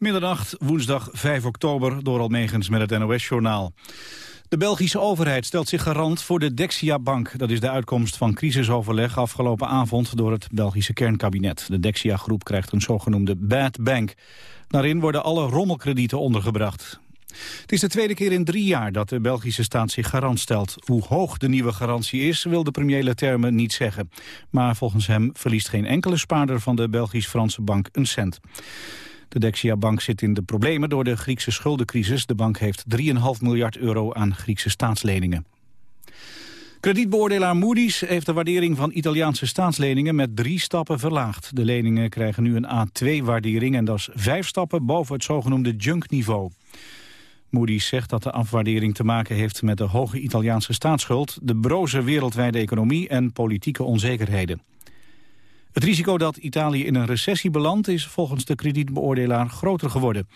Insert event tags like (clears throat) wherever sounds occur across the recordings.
Middernacht, woensdag 5 oktober, door Almegens met het NOS-journaal. De Belgische overheid stelt zich garant voor de Dexia-bank. Dat is de uitkomst van crisisoverleg afgelopen avond door het Belgische kernkabinet. De Dexia-groep krijgt een zogenoemde bad bank. Daarin worden alle rommelkredieten ondergebracht. Het is de tweede keer in drie jaar dat de Belgische staat zich garant stelt. Hoe hoog de nieuwe garantie is, wil de premier Leterme niet zeggen. Maar volgens hem verliest geen enkele spaarder van de Belgisch-Franse bank een cent. De Dexia-bank zit in de problemen door de Griekse schuldencrisis. De bank heeft 3,5 miljard euro aan Griekse staatsleningen. Kredietbeoordelaar Moody's heeft de waardering van Italiaanse staatsleningen met drie stappen verlaagd. De leningen krijgen nu een A2-waardering en dat is vijf stappen boven het zogenoemde junk-niveau. Moody's zegt dat de afwaardering te maken heeft met de hoge Italiaanse staatsschuld, de broze wereldwijde economie en politieke onzekerheden. Het risico dat Italië in een recessie belandt is volgens de kredietbeoordelaar groter geworden.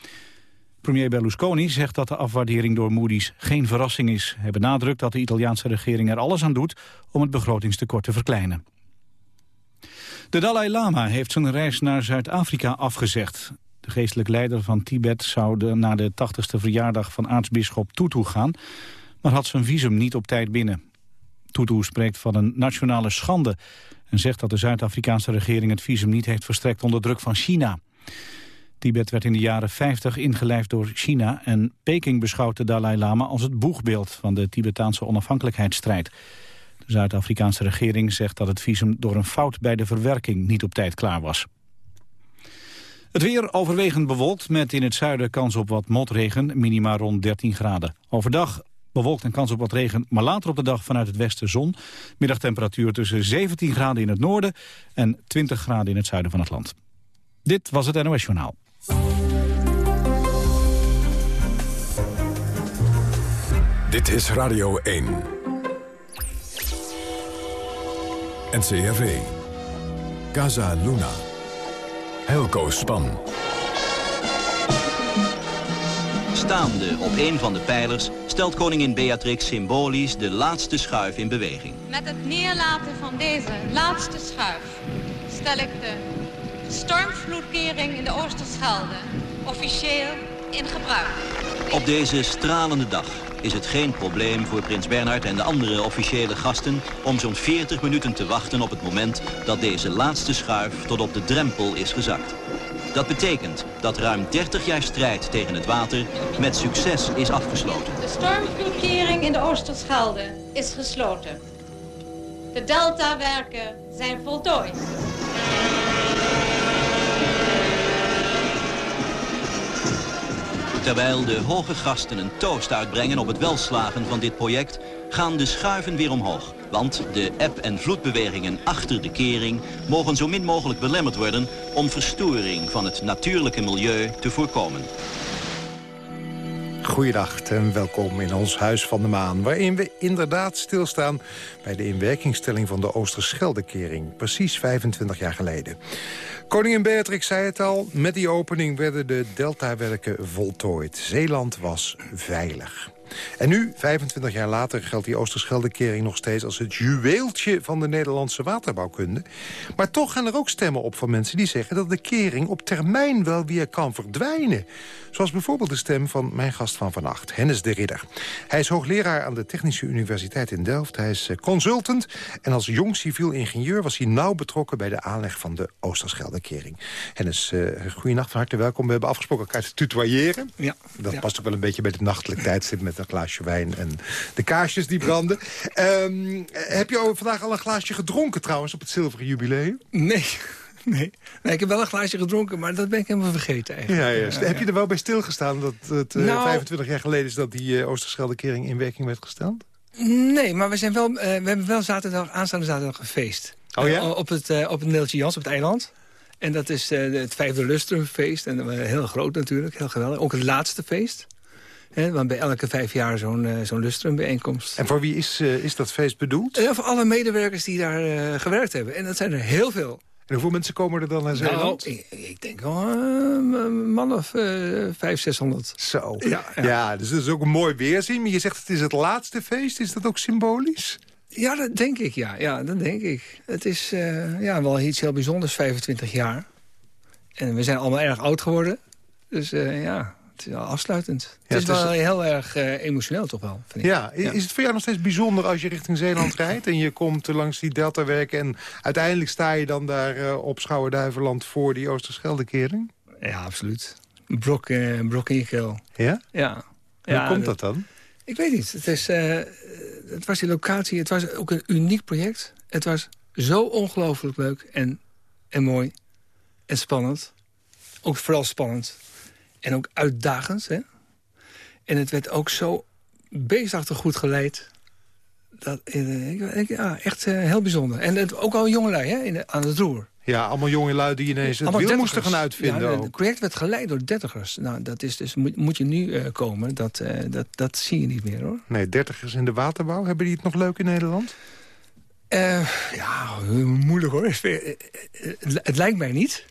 Premier Berlusconi zegt dat de afwaardering door Moody's geen verrassing is. Hij benadrukt dat de Italiaanse regering er alles aan doet om het begrotingstekort te verkleinen. De Dalai Lama heeft zijn reis naar Zuid-Afrika afgezegd. De geestelijk leider van Tibet zou de, na de 80ste verjaardag van aartsbisschop Tutu gaan... maar had zijn visum niet op tijd binnen. Tutu spreekt van een nationale schande en zegt dat de Zuid-Afrikaanse regering het visum niet heeft verstrekt onder druk van China. Tibet werd in de jaren 50 ingelijfd door China en Peking beschouwt de Dalai Lama als het boegbeeld van de Tibetaanse onafhankelijkheidsstrijd. De Zuid-Afrikaanse regering zegt dat het visum door een fout bij de verwerking niet op tijd klaar was. Het weer overwegend bewolkt met in het zuiden kans op wat motregen, minima rond 13 graden. Overdag Bewolkt en kans op wat regen, maar later op de dag vanuit het westen zon. Middagtemperatuur tussen 17 graden in het noorden en 20 graden in het zuiden van het land. Dit was het NOS Journaal. Dit is Radio 1. NCRV. Casa Luna. Helco Span. Staande op een van de pijlers stelt koningin Beatrix symbolisch de laatste schuif in beweging. Met het neerlaten van deze laatste schuif stel ik de stormvloedkering in de Oosterschelde officieel in gebruik. Op deze stralende dag is het geen probleem voor prins Bernhard en de andere officiële gasten om zo'n 40 minuten te wachten op het moment dat deze laatste schuif tot op de drempel is gezakt. Dat betekent dat ruim 30 jaar strijd tegen het water met succes is afgesloten. De stormvloedkering in de Oosterschelde is gesloten. De deltawerken zijn voltooid. Terwijl de hoge gasten een toast uitbrengen op het welslagen van dit project... gaan de schuiven weer omhoog. Want de eb- en vloedbewegingen achter de kering... mogen zo min mogelijk belemmerd worden... om verstoring van het natuurlijke milieu te voorkomen. Goeiedag en welkom in ons Huis van de Maan... waarin we inderdaad stilstaan bij de inwerkingstelling van de Oosterscheldekering... precies 25 jaar geleden. Koningin Beatrix zei het al, met die opening werden de deltawerken voltooid. Zeeland was veilig. En nu, 25 jaar later, geldt die Oosterscheldekering nog steeds... als het juweeltje van de Nederlandse waterbouwkunde. Maar toch gaan er ook stemmen op van mensen die zeggen... dat de kering op termijn wel weer kan verdwijnen. Zoals bijvoorbeeld de stem van mijn gast van vannacht, Hennis de Ridder. Hij is hoogleraar aan de Technische Universiteit in Delft. Hij is eh, consultant en als jong civiel ingenieur... was hij nauw betrokken bij de aanleg van de Oosterscheldekering. Hennis, uh, goeienacht, van harte welkom. We hebben afgesproken elkaar te tutoyeren. Ja. Dat past ook wel een beetje bij de nachtelijk tijdstip... met een glaasje wijn en de kaarsjes die branden. Ehm, heb je vandaag al een glaasje gedronken trouwens op het zilveren jubileum? Nee. (laughs) Nee. nee, ik heb wel een glaasje gedronken, maar dat ben ik helemaal vergeten eigenlijk. Ja, ja. heb je er wel bij stilgestaan dat het uh, nou, 25 jaar geleden is... dat die uh, Oosterscheldekering in werking werd gesteld? Nee, maar we, zijn wel, uh, we hebben wel zaterdag, aanstaande zaterdag een feest. Oh ja? op het, op het Neeltje Jans, op het eiland. En dat is het vijfde lustrumfeest. En heel groot natuurlijk, heel geweldig. Ook het laatste feest. He, want bij elke vijf jaar zo'n uh, zo'n lustrumbijeenkomst. En voor wie is, uh, is dat feest bedoeld? Uh, voor alle medewerkers die daar gewerkt hebben. En dat zijn er heel veel. En hoeveel mensen komen er dan naar Zeeland? Nou, ik, ik, denk wel een man of vijf, zeshonderd. Zo. Ja, ja. ja, dus dat is ook een mooi weerzien. Maar je zegt het is het laatste feest. Is dat ook symbolisch? Ja, dat denk ik, ja. Ja, dat denk ik. Het is ja, wel iets heel bijzonders, 25 jaar. En we zijn allemaal erg oud geworden. Dus eh, ja, het is wel afsluitend. Ja, het is wel heel erg eh, emotioneel toch wel, vind ik. Ja, is het voor jou nog steeds bijzonder als je richting Zeeland (clears throat) rijdt... en je komt langs die deltawerken en uiteindelijk sta je dan daar eh, op Schouwen-Duiveland... voor die Oosterscheldekering? Ja, absoluut. Brok, brok in je keel. Ja? Ja. Hoe ja, komt dat dan? Ik weet niet. Het, is, het was die locatie. Het was ook een uniek project. Het was zo ongelooflijk leuk en, en mooi. En spannend. Ook vooral spannend. En ook uitdagend. Hè? En het werd ook zo beestachtig goed geleid. Dat, eh, ja, echt eh, heel bijzonder. En het, ook al jongelui hè, in aan het roer. Ja, allemaal jonge lui die ineens het Allemaal wiel moesten gaan uitvinden. Ja, het project werd geleid door dertigers. Nou, dat is dus, moet, moet je nu eh, komen. Dat, dat, dat zie je niet meer, hoor. Nee, dertigers in de waterbouw. Hebben die het nog leuk in Nederland? Ja, moeilijk hoor. Het, het lijkt mij niet.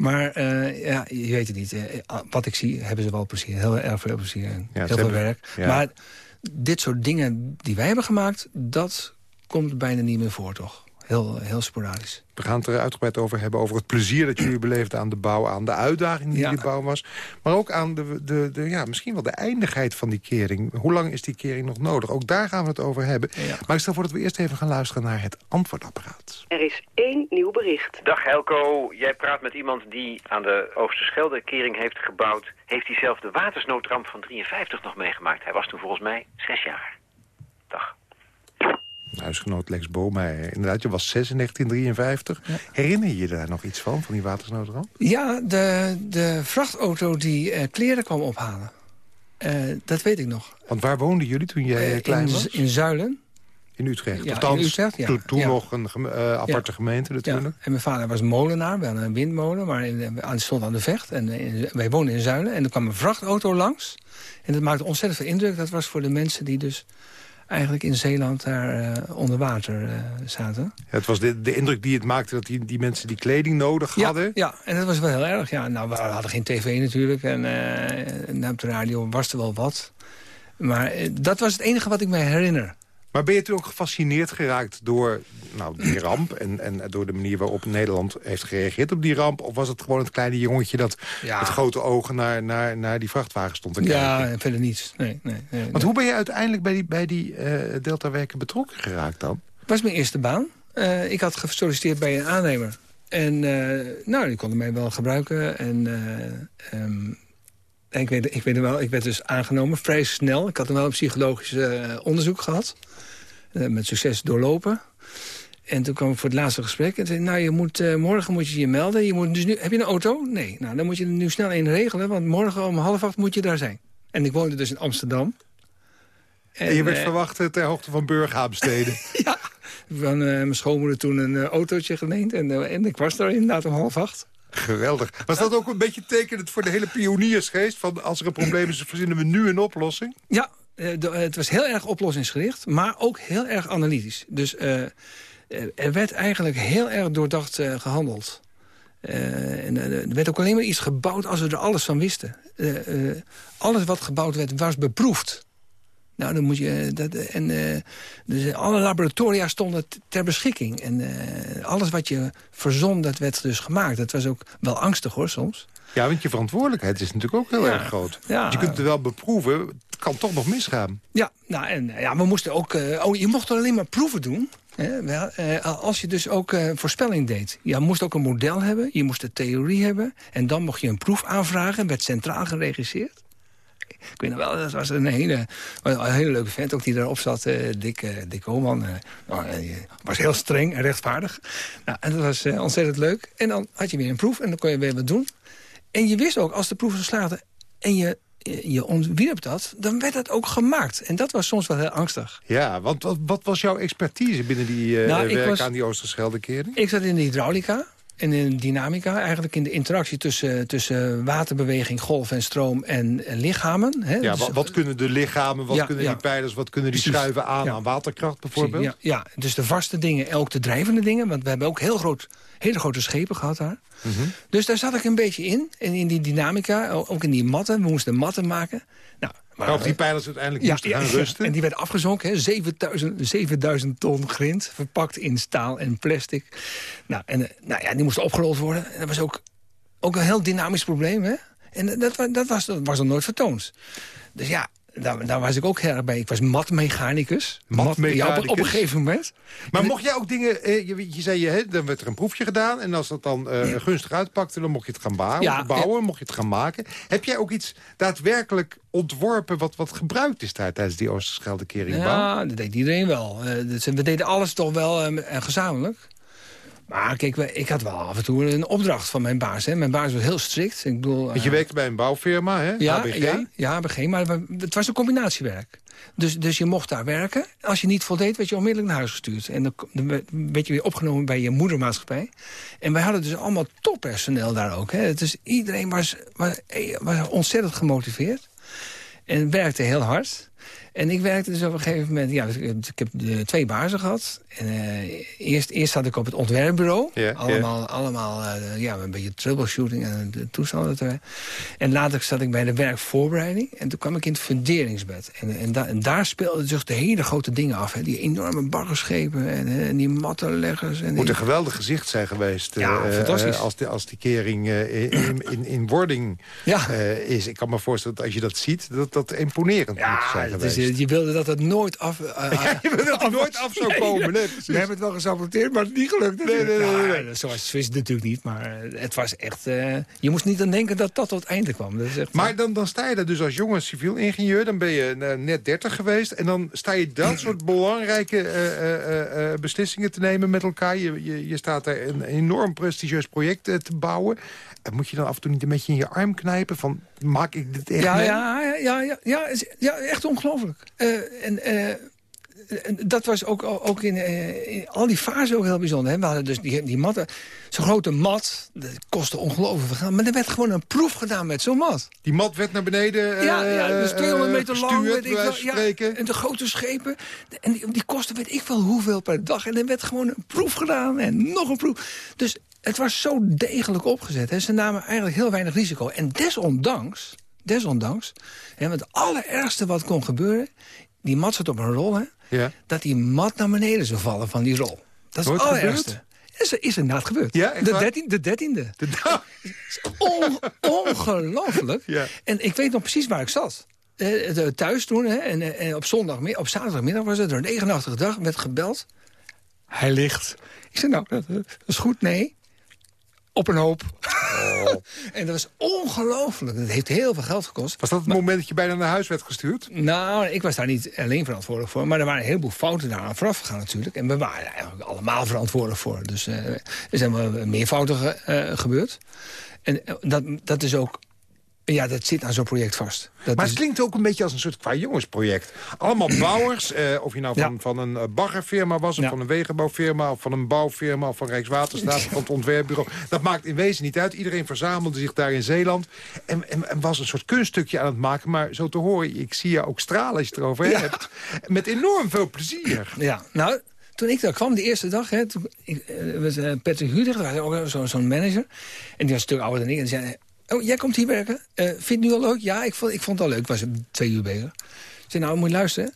Maar eh, ja, je weet het niet. Eh, Wat ik zie, hebben ze wel plezier. Heel erg veel plezier en Ja, heel veel hebben- werk. ja. Maar dit soort dingen die wij hebben gemaakt... dat komt bijna niet meer voor, toch? Heel, heel sporadisch. We gaan het er uitgebreid over hebben. Over het plezier dat jullie beleefden aan de bouw. Aan de uitdaging die Ja. die bouw was. Maar ook aan de, de, de, ja, misschien wel de eindigheid van die kering. Hoe lang is die kering nog nodig? Ook daar gaan we het over hebben. Ja. Maar ik stel voor dat we eerst even gaan luisteren naar het antwoordapparaat. Er is één nieuw bericht. Dag Helco, jij praat met iemand die aan de Oosterschelde-kering heeft gebouwd. Heeft hij zelf de watersnoodramp van 53 nog meegemaakt? Hij was toen volgens mij zes jaar. Dag. Huisgenoot Lex Boomeijer. Inderdaad, je was 6 in 1953. Herinner je je daar nog iets van, van die watersnoodramp? Ja, de, de vrachtauto die eh, kleren kwam ophalen. Eh, dat weet ik nog. Want waar woonden jullie toen jij Eh, klein in, was? in Zuilen. In Utrecht. Ja, Althans, in Utrecht, ja. toen, toen Ja. nog een geme- aparte gemeente Ja. natuurlijk. En mijn vader was molenaar, wel een windmolen, maar in, aan, stond aan de vecht. En in- wij woonden in Zuilen. En er kwam een vrachtauto langs. En dat maakte ontzettend veel indruk. Dat was voor de mensen die dus eigenlijk in Zeeland daar eh, onder water eh, zaten. Het was de, de indruk die het maakte dat die, die mensen die kleding nodig Ja, hadden. ja, en dat was wel heel erg. Ja, nou, we hadden geen tv natuurlijk. En, en op de radio was er wel wat. Maar dat was het enige wat ik me herinner. Maar ben je toen ook gefascineerd geraakt door nou, die ramp... En, en door de manier waarop Nederland heeft gereageerd op die ramp? Of was het gewoon het kleine jongetje dat Ja. met grote ogen naar, naar, naar die vrachtwagen stond te kijken? Ja, verder niets. Nee, nee, nee, Want nee. hoe ben je uiteindelijk bij die, bij die eh, Deltawerken betrokken geraakt dan? Het was mijn eerste baan. Eh, ik had gesolliciteerd bij een aannemer. En eh, nou, die konden mij wel gebruiken. En eh, ehm, ik, weet, ik weet wel, ik werd dus aangenomen vrij snel. Ik had dan wel een psychologisch eh, onderzoek gehad. Eh, met succes doorlopen. En toen kwam ik voor het laatste gesprek. En zei, nou, je moet, eh, morgen moet je je melden. Je moet dus nu, heb je een auto? Nee. Nou, dan moet je er nu snel een regelen. Want morgen om half acht moet je daar zijn. En ik woonde dus in Amsterdam. En, je werd verwacht ter hoogte van Burghaamsteden. (laughs) ja, van mijn schoonmoeder toen een autootje geleend. En, en ik was daar inderdaad om half acht. Geweldig. Was dat ook een beetje tekenend voor de hele pioniersgeest? Van als er een probleem is, verzinnen we nu een oplossing? Ja, eh, het was heel erg oplossingsgericht, maar ook heel erg analytisch. Dus eh, eh, er werd eigenlijk heel erg doordacht eh, gehandeld. Eh, en, er werd ook alleen maar iets gebouwd als we er alles van wisten. Alles wat gebouwd werd, was beproefd. Nou, dan moet je... Dat, en, eh, dus alle laboratoria stonden ter beschikking. En eh, alles wat je verzon, dat werd dus gemaakt. Dat was ook wel angstig, hoor, soms. Ja, want je verantwoordelijkheid is natuurlijk ook heel Ja. erg groot. Ja. Je kunt het wel beproeven, het kan toch nog misgaan. Ja, nou, en eh, ja, we moesten ook... eh, oh, je mocht alleen maar proeven doen. Hè, wel, eh, als je dus ook eh, voorspelling deed. Je moest ook een model hebben, je moest de theorie hebben... en dan mocht je een proef aanvragen, werd centraal geregisseerd. Ik weet nog wel, dat was een hele, een hele leuke vent ook die daarop zat. eh Dick, eh, Dick Homan. eh, nou, hij was heel streng en rechtvaardig. Nou, en dat was ontzettend leuk. En dan had je weer een proef en dan kon je weer wat doen. En je wist ook, als de proef slaagde en je, je ontwierp dat... dan werd het ook gemaakt. En dat was soms wel heel angstig. Ja, want wat, wat was jouw expertise binnen die eh Nou, werk was- aan die Oosterscheldekering? Ik zat in de hydraulica en in de dynamica. Eigenlijk in de interactie tussen, tussen waterbeweging, golf en stroom en lichamen. Hè. Ja, Dus- wat, wat kunnen de lichamen, wat Ja, kunnen ja. die pijlers... wat kunnen die Precies. schuiven aan aan waterkracht bijvoorbeeld? Ja, ja, dus de vaste dingen en ook de drijvende dingen. Want we hebben ook heel groot, hele grote schepen gehad daar. Mhm. Dus daar zat ik een beetje in. En in die dynamica, ook in die matten. We moesten matten maken. Nou, Waarop die pijlers uiteindelijk moesten gaan rusten? En die werd afgezonken, hè, 7000, 7000 ton grind, verpakt in staal en plastic. Nou, en, eh, nou ja, die moesten opgerold worden. En dat was ook, ook een heel dynamisch probleem. Hè? En dat, dat, was, dat was nog nooit vertoond. Dus ja, daar, daar was ik ook erg bij. Ik was matmechanicus. Mat- Ja, op, Matmechanicus. op een gegeven moment. Maar mocht jij ook dingen... eh, je, je zei, je, hè, dan werd er een proefje gedaan... en als dat dan eh, gunstig uitpakte, dan mocht je het gaan bouwen. Ja, bouwen mocht je het gaan maken. Heb jij ook iets daadwerkelijk ontworpen... wat, wat gebruikt is daar tijdens die Oosterscheldekeringbouw? Ja, dat deed iedereen wel. Eh, dus we deden alles toch wel eh, gezamenlijk. Maar kijk, ik had wel af en toe een opdracht van mijn baas. Hè. Mijn baas was heel strikt. Ik bedoel, Want je eh, werkte bij een bouwfirma, hè? ja, HBG. Ja, ja, HBG, maar het was een combinatiewerk. Dus, dus je mocht daar werken. Als je niet voldeed, werd je onmiddellijk naar huis gestuurd. En dan, dan werd je weer opgenomen bij je moedermaatschappij. En wij hadden dus allemaal toppersoneel daar ook. Hè. Dus iedereen was, was, was ontzettend gemotiveerd. En werkte heel hard. En ik werkte dus op een gegeven moment... Ja, ik ik heb de twee bazen gehad. En, eh, eerst, eerst zat ik op het ontwerpbureau. Allemaal allemaal eh, ja, een beetje troubleshooting en de toestanden. En later zat ik bij de werkvoorbereiding. En toen kwam ik in het funderingsbed. En, en, da- en daar speelden zich de hele grote dingen af. Hè. Die enorme baggerschepen en, eh, en die mattenleggers. En Moet die- een geweldig gezicht zijn geweest. eh, Ja, eh, fantastisch. als, die, als die kering eh, in, in, in wording Ja. eh, is. Ik kan me voorstellen dat als je dat ziet, dat dat imponerend moet zijn geweest. Je wilde dat het nooit af... eh, (laughs) je wil dat het nooit af zou komen. Nee. We hebben het wel gesaboteerd, maar het is niet gelukt. Nee, nee, nee, nee. Is het natuurlijk niet, maar eh, het was echt... eh, je moest niet aan denken dat dat tot het einde kwam. Dat is echt, Maar dan, dan sta je daar dus als jonge civiel ingenieur. Dan ben je net 30 geweest. En dan sta je dat (clears throat) soort belangrijke beslissingen te nemen met elkaar. Je, je, je staat daar een enorm prestigieus project te bouwen. En moet je dan af en toe niet een beetje in je arm knijpen? Van, maak ik dit echt ja, mee? ja, ja, ja, ja, ja, echt ongelooflijk. Eh, en, eh, en dat was ook, ook in, eh, in al die fasen ook heel bijzonder. Hè. We hadden dus die, die matten, zo'n grote mat, dat kostte ongelooflijk veel geld. Maar er werd gewoon een proef gedaan met zo'n mat. Die mat werd naar beneden Ja, ja, dus 200 meter lang. weet ik wel. Ja, en de grote schepen. En die, die kosten weet ik wel hoeveel per dag. En er werd gewoon een proef gedaan en nog een proef. Dus het was zo degelijk opgezet. Hè. Ze namen eigenlijk heel weinig risico. En desondanks, desondanks hè, want het allerergste wat kon gebeuren... die mat zat op een rol, hè, Ja. dat die mat naar beneden zou vallen van die rol. Dat is het allerergste. gebeurd? Is, er- is inderdaad gebeurd. Ja, de, dertien, de dertiende. De- On, ongelooflijk. Ja. En ik weet nog precies waar ik zat. Eh, eh, thuis toen, hè, en, eh, en op, zondag, op zaterdagmiddag was het een regenachtige dag, werd gebeld. Hij ligt. Ik zei, nou, dat is goed, nee. Op een hoop. (laughs) en dat was ongelooflijk. Dat heeft heel veel geld gekost. Was dat het moment dat je bijna naar huis werd gestuurd? Nou, ik was daar niet alleen verantwoordelijk voor. Maar er waren een heleboel fouten daaraan vooraf gegaan natuurlijk. En we waren eigenlijk allemaal verantwoordelijk voor. Dus eh, er zijn wel meer fouten ge- eh, gebeurd. En eh, dat, dat is ook... Ja, dat zit aan zo'n project vast. Dat Maar is, het klinkt ook een beetje als een soort qua jongensproject. Allemaal (clears throat) bouwers, eh, of je nou van, Ja. van een eh, baggerfirma was... of Ja. van een wegenbouwfirma, of van een bouwfirma... of van Rijkswaterstaat, (laughs) of van het ontwerpbureau. Dat maakt in wezen niet uit. Iedereen verzamelde zich daar in Zeeland... en, en, en was een soort kunststukje aan het maken. Maar zo te horen, ik zie je ook stralen als je het erover hebt. Met enorm veel plezier. (clears throat) Ja, nou, toen ik daar kwam, de eerste dag... Hè, toen, ik, was uh, Patrick ook zo'n manager. En die was een stuk ouder dan ik. En die zei, oh, jij komt hier werken? Eh vind je het nu al leuk? Ja, ik vond, ik vond het al leuk. Ik was twee uur bezig. Ik zei, nou, moet je luisteren.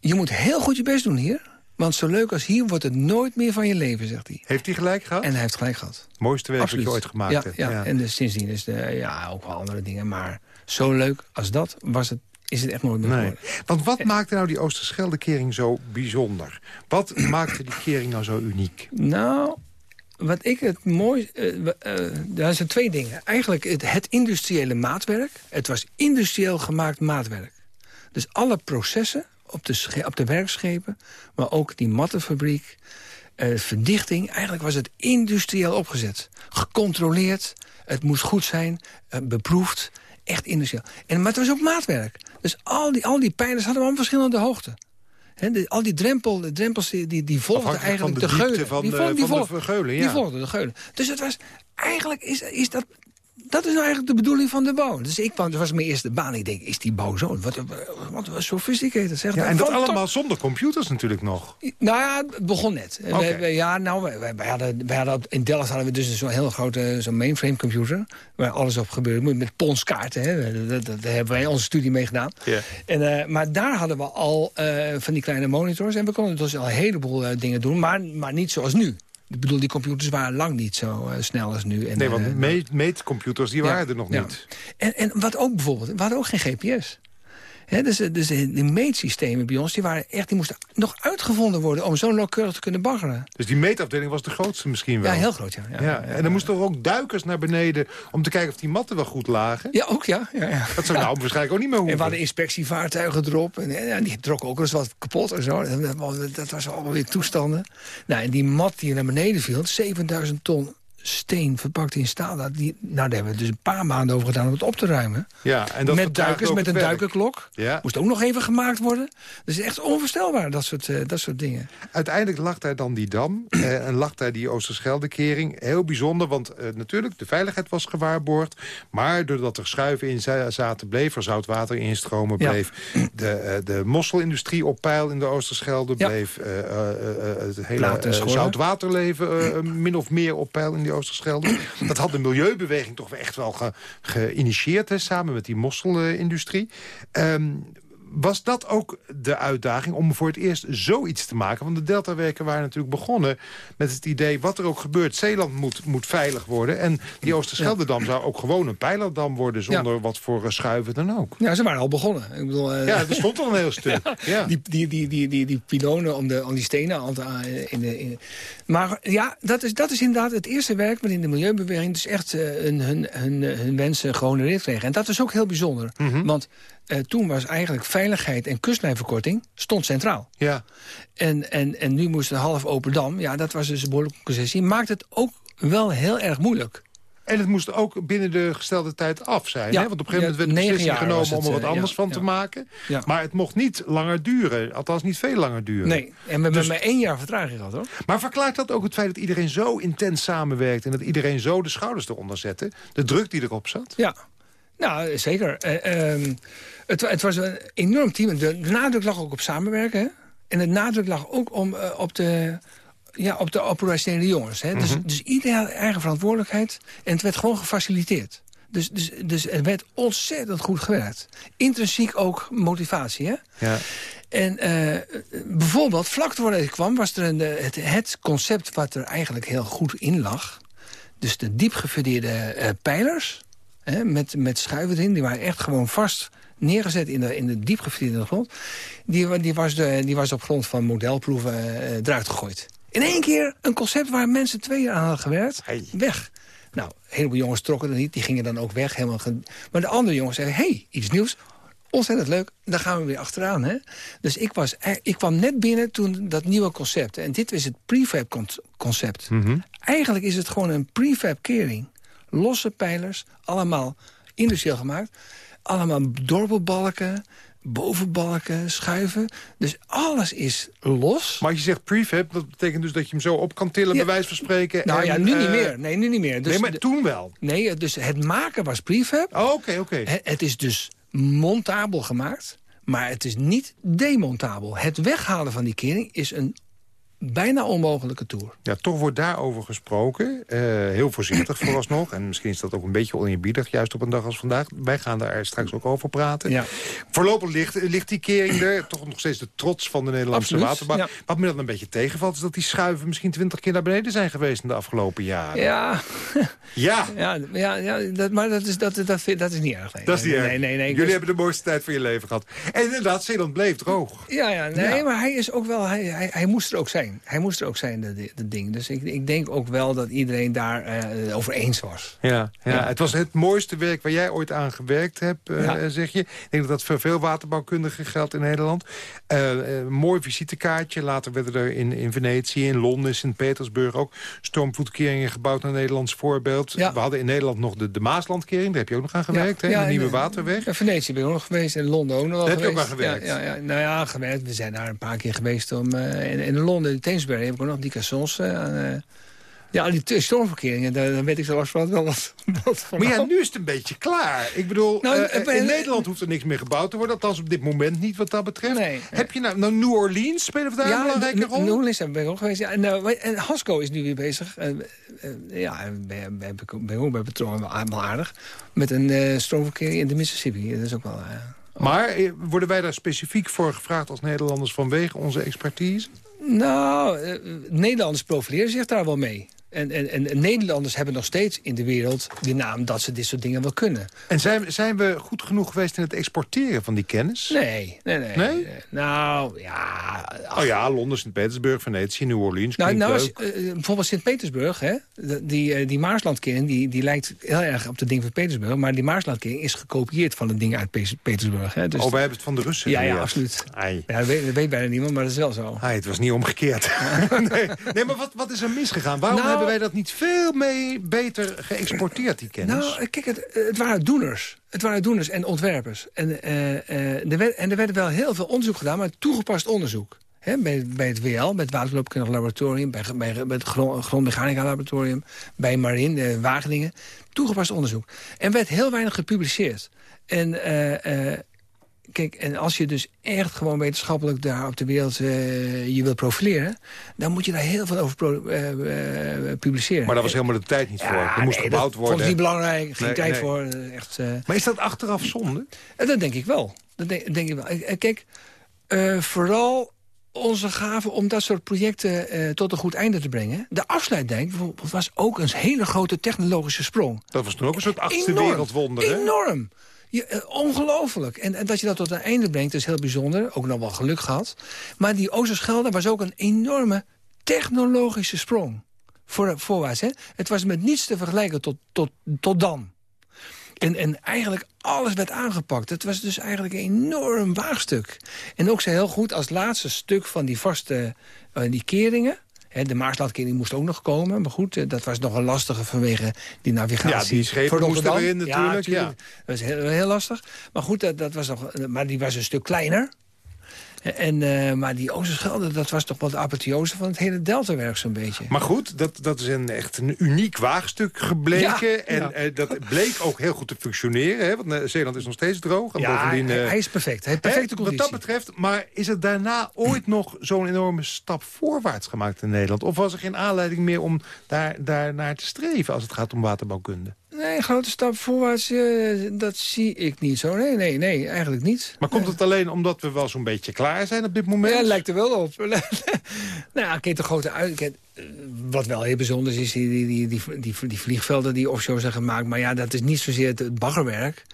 Je moet heel goed je best doen hier. Want zo leuk als hier wordt het nooit meer van je leven, zegt hij. Heeft hij gelijk gehad? En hij heeft gelijk gehad. Mooiste werk Absoluut. dat je ooit gemaakt ja, hebt. Ja, en dus sindsdien is de, ja, ook wel andere dingen. Maar zo leuk als dat was het, is het echt nooit meer Nee. Want wat maakte nou die Oosterscheldekering zo bijzonder? Wat maakte die kering nou zo uniek? Nou, wat ik het mooi... eh, eh, daar zijn twee dingen. Eigenlijk het, industriële maatwerk. Het was industrieel gemaakt maatwerk. Dus alle processen op de, op de werkschepen... maar ook die mattenfabriek, eh, verdichting... eigenlijk was het industrieel opgezet. Gecontroleerd, het moest goed zijn, beproefd. Echt industrieel. En, maar het was ook maatwerk. Dus al die, al die pijlers hadden allemaal verschillende hoogten. Hè, de- al die drempel, de drempels die, die, die volgden eigenlijk de de, geulen. van die de- volgden- die van de volgden- geulen, ja. Die volgden de geulen. Dus het was, eigenlijk is, is dat... Dat is nou eigenlijk de bedoeling van de bouw. Dus ik kwam, dat was mijn eerste baan. Ik denk, is die bouw zo? Wat, wat, wat sophisticated. Zeg. Ja, en dat allemaal zonder computers natuurlijk nog. nou ja, het begon net. Wij- ja, nou, wij- wij hadden, in Dallas hadden we dus zo'n heel grote zo'n mainframe computer. Waar alles op gebeurde. Met- Met ponskaarten. Hè. Dat, dat, daar hebben wij onze studie mee gedaan. Ja. En, eh, maar daar hadden we al eh, van die kleine monitors. En we konden dus al een heleboel eh, dingen doen. Maar, maar niet zoals nu. Ik bedoel, die computers waren lang niet zo eh, snel als nu. En, Nee, want eh, meet- meetcomputers die waren er nog ja. niet. En, en wat ook bijvoorbeeld, we hadden ook geen GPS. Dus, dus de meetsystemen bij ons, die, waren echt, die moesten nog uitgevonden worden... om zo nauwkeurig te kunnen baggeren. Dus die meetafdeling was de grootste misschien wel. Ja, heel groot, ja. Ja, Ja, en dan moesten er ook duikers naar beneden om te kijken of die matten wel goed lagen. Ja, ook, ja. ja, ja. Dat zou nou waarschijnlijk ook niet meer En we hoeven. hadden inspectievaartuigen erop. En, en, ja, die trokken ook eens wat kapot en zo. Dat, was- dat was allemaal weer toestanden. Nou, en die mat die naar beneden viel, 7000 ton steen verpakt in staal. Dat Die, nou, daar hebben we dus een paar maanden over gedaan om het op te ruimen. Ja, en dat met duikers, met een werk. duikerklok. Ja. Moest ook nog even gemaakt worden. Dat is echt onvoorstelbaar, dat soort, eh, dat soort dingen. Uiteindelijk lag daar dan die dam (clears throat) eh, en lag daar die Oosterscheldekering. Heel bijzonder, want eh, natuurlijk, de veiligheid was gewaarborgd. Maar doordat er schuiven in za- zaten, bleef er zout water instromen. Ja. Bleef de, de mosselindustrie op peil in de Oosterschelde. Ja. Bleef het hele zoutwaterleven min of meer op peil in die. Dat had de milieubeweging toch echt wel ge- geïnitieerd, samen met die mosselindustrie. Ehm, was dat ook de uitdaging om voor het eerst zoiets te maken? Want de Deltawerken waren natuurlijk begonnen met het idee... wat er ook gebeurt, Zeeland moet, moet veilig worden. En die Oosterscheldedam zou ook gewoon een pijlerdam worden... zonder wat voor schuiven dan ook. Ja, ze waren al begonnen. Ik bedoel, eh, Ja, er stond al een heel stuk. (laughs) Ja. Die, die, die, die, die, die pilonen om, de, om die stenen aan te, eh, in de, in, Maar ja, dat is, dat is inderdaad het eerste werk... waarin de milieubeweging dus echt eh, hun, hun, hun, hun wensen gehonoreerd kregen. En dat is ook heel bijzonder. Mhm. Want eh, toen was eigenlijk veiligheid en kustlijnverkorting stond centraal. ja. En, en, en nu moest een half open dam. Ja, dat was dus een behoorlijke concessie. Maakt het ook wel heel erg moeilijk. En het moest ook binnen de gestelde tijd af zijn. Ja. hè? Want op een gegeven moment werd de negen beslissing genomen om er wat eh, anders ja, van te maken. Ja. Maar het mocht niet langer duren. Althans niet veel langer duren. Nee, en we hebben Dus- maar één jaar vertraging gehad, hoor. Maar verklaart dat ook het feit dat iedereen zo intens samenwerkt... en dat iedereen zo de schouders eronder zette? De druk die erop zat? Ja, nou, zeker. Eh, ehm, het, het was een enorm team. De, de nadruk lag ook op samenwerken. Hè? En de nadruk lag ook om, eh, op de... Ja, op de operationele jongens. Hè? dus, dus iedereen had eigen verantwoordelijkheid. En het werd gewoon gefaciliteerd. Dus, dus, dus er werd ontzettend goed gewerkt. Intrinsiek ook motivatie. Hè? Ja. En eh, bijvoorbeeld, vlak voordat ik kwam... was er een, het, het concept wat er eigenlijk heel goed in lag. Dus de diepgefundeerde eh, pijlers... Hè, met, met schuiven erin, die waren echt gewoon vast neergezet in de, in de grond. Die, die, was de, die was op grond van modelproeven eh, eruit gegooid. In één keer een concept waar mensen twee jaar aan hadden gewerkt, Hey. weg. Nou, een heleboel jongens trokken er niet, die gingen dan ook weg. Helemaal maar de andere jongens zeiden, hey, iets nieuws. Ontzettend leuk, daar gaan we weer achteraan. Hè? Dus ik, was, ik kwam net binnen toen dat nieuwe concept. En dit was het prefab con- concept. Eigenlijk is het gewoon een prefab kering. Losse pijlers, allemaal industrieel gemaakt. Allemaal dorpelbalken, bovenbalken, schuiven. Dus alles is los. Maar als je zegt prefab, dat betekent dus dat je hem zo op kan tillen... Ja. bij wijze van spreken. nou en, ja, nu niet eh, meer. Nee, nu niet meer. Dus nee, maar toen wel. nee, dus het maken was prefab. Oh, oké, oké. Het, het is dus montabel gemaakt, maar het is niet demontabel. Het weghalen van die kering is een bijna onmogelijke tour. Ja, toch wordt daarover gesproken. Eh, heel voorzichtig (clears throat) vooralsnog. En misschien is dat ook een beetje oneerbiedig, juist op een dag als vandaag. Wij gaan daar straks ook over praten. Ja. Voorlopig ligt, ligt die kering er. Toch nog steeds de trots van de Nederlandse Absoluut, waterbouw. ja. Wat me dan een beetje tegenvalt... is dat die schuiven misschien twintig keer naar beneden zijn geweest... in de afgelopen jaren. Ja, (laughs) Ja, ja, ja, ja dat, maar dat is, dat, dat, vind- dat is niet erg. Nee. dat is niet erg. Nee, nee, nee, Jullie was- hebben de mooiste tijd van je leven gehad. En inderdaad, Zeeland bleef droog. Ja, ja, nee, Ja. maar hij is ook wel, hij, hij, hij moest er ook zijn. Hij moest er ook zijn, dat dat ding. Dus ik, ik denk ook wel dat iedereen daar eh, over eens was. Ja, ja, Ja. het was het mooiste werk waar jij ooit aan gewerkt hebt, eh, Ja. zeg je. Ik denk dat dat voor veel waterbouwkundigen geldt in Nederland. Eh, mooi visitekaartje. Later werden er in, in Venetië, in Londen, Sint-Petersburg ook stormvoetkeringen gebouwd naar Nederlands voorbeeld. Ja. We hadden in Nederland nog de, de Maaslandkering. Daar heb je ook nog aan gewerkt, hè? de Nieuwe eh, Waterweg. In Venetië ben ik ook nog geweest. En Londen ook nog wel Daar heb je ook aan gewerkt. Ja, ja, ja, nou ja, gewerkt. We zijn daar een paar keer geweest. Om, in, in Londen, in Thamesbury, heb ik ook nog die caissons. eh, eh, ja, die stormverkeringen, daar, daar weet ik zoals wel wat, (laughs) wat van. Maar ja, nu is het een beetje klaar. Ik bedoel, Nou, eh, in Nederland hoeft er niks meer gebouwd te worden. Althans op dit moment niet wat dat betreft. Nee. Heb je nou, nou New Orleans, spelen we daar een belangrijke rol? New Orleans ben ik ook geweest. Ja, en, eh, en Hasco is nu weer bezig. Eh, ja, en ben, ben, ik ook- ben ik ook bij betrokken, wel, aardig. Met een stroomverkeer in de Mississippi. Dat is ook wel... Maar worden wij daar specifiek voor gevraagd als Nederlanders vanwege onze expertise? Nou, uh, Nederlanders profileren zich daar wel mee. En, en, en, Nederlanders hebben nog steeds in de wereld die naam dat ze dit soort dingen wel kunnen. En zijn, zijn we goed genoeg geweest in het exporteren van die kennis? Nee, nee, nee. nee? Nou, ja... Oh ja, Londen, Sint-Petersburg, Venetië, New Orleans, nou, nou als, uh, Bijvoorbeeld Sint-Petersburg, hè, die, uh, die Maarslandkering, die, die lijkt heel erg op de ding van Petersburg. Maar die Maarslandkering is gekopieerd van het ding uit Petersburg. Hè, dus oh, wij hebben het van de Russen Ja, ja, absoluut. Ja, dat, weet, dat weet bijna niemand, maar dat is wel zo. Ai, het was niet omgekeerd. (laughs) nee. nee, maar wat, wat is er misgegaan? Waarom nou, hebben wij dat niet veel mee beter geëxporteerd, die kennis? Nou, kijk, het, het waren doeners. Het waren doeners en ontwerpers. En, uh, uh, er werd, en er werd wel heel veel onderzoek gedaan, maar toegepast onderzoek. He, bij, bij, het WL, bij het Waterloopkundig Laboratorium... bij, bij, bij het grond, Grondmechanica Laboratorium... bij Marin, Wageningen. Toegepast onderzoek. En werd heel weinig gepubliceerd. En Kijk, en als je dus echt gewoon wetenschappelijk daar op de wereld uh, je wilt profileren... dan moet je daar heel veel over uh, uh, publiceren. Maar daar was helemaal de tijd niet voor. er moest gebouwd worden. vond ik niet belangrijk, geen nee, tijd nee. voor. Echt, maar is dat achteraf zonde? dat denk ik wel. Dat denk, denk ik wel. Kijk, vooral onze gave om dat soort projecten uh, tot een goed einde te brengen. De afsluitdijk bijvoorbeeld was ook een hele grote technologische sprong. Dat was toen ook een soort achtste wereldwonder, hè? Enorm. Uh, ongelooflijk. En, en, dat je dat tot een einde brengt is heel bijzonder. Ook nog wel geluk gehad. Maar die Oosterschelde was ook een enorme technologische sprong. Voor, voorwaarts, hè? Het was met niets te vergelijken tot, tot, tot dan. En, en eigenlijk alles werd aangepakt. Het was dus eigenlijk een enorm waagstuk. En ook zo heel goed als laatste stuk van die vaste uh, die keringen de Maarslatkering moest ook nog komen. Maar goed, eh, dat was nog een lastige vanwege die navigatie. Ja, die schepen moesten erin natuurlijk. Ja, Dat was heel, heel, lastig. Maar goed, dat, dat was nog, maar die was een stuk kleiner. En, uh, maar die Oosterschelde, dat was toch wel de apotheose van het hele Deltawerk zo'n beetje. Maar goed, dat, dat is een, echt een uniek waagstuk gebleken. en ja. Uh, dat bleek ook heel goed te functioneren. Hè, want uh, Zeeland is nog steeds droog. En ja, bovendien, hij, hij, is perfect. Hij heeft perfecte conditie. Wat dat betreft, maar is het daarna ooit nog zo'n enorme stap voorwaarts gemaakt in Nederland? Of was er geen aanleiding meer om daar, daar naar te streven als het gaat om waterbouwkunde? Nee, een grote stap voorwaarts, uh, dat zie ik niet zo. Nee, nee, nee, eigenlijk niet. Maar komt het alleen omdat we wel zo'n beetje klaar zijn op dit moment? Ja, lijkt er wel op. (laughs) nou ja, kijk, de grote uit... Wat wel heel bijzonder is, is die, die, die, die, die vliegvelden die offshore zijn gemaakt. Maar ja, dat is niet zozeer het baggerwerk.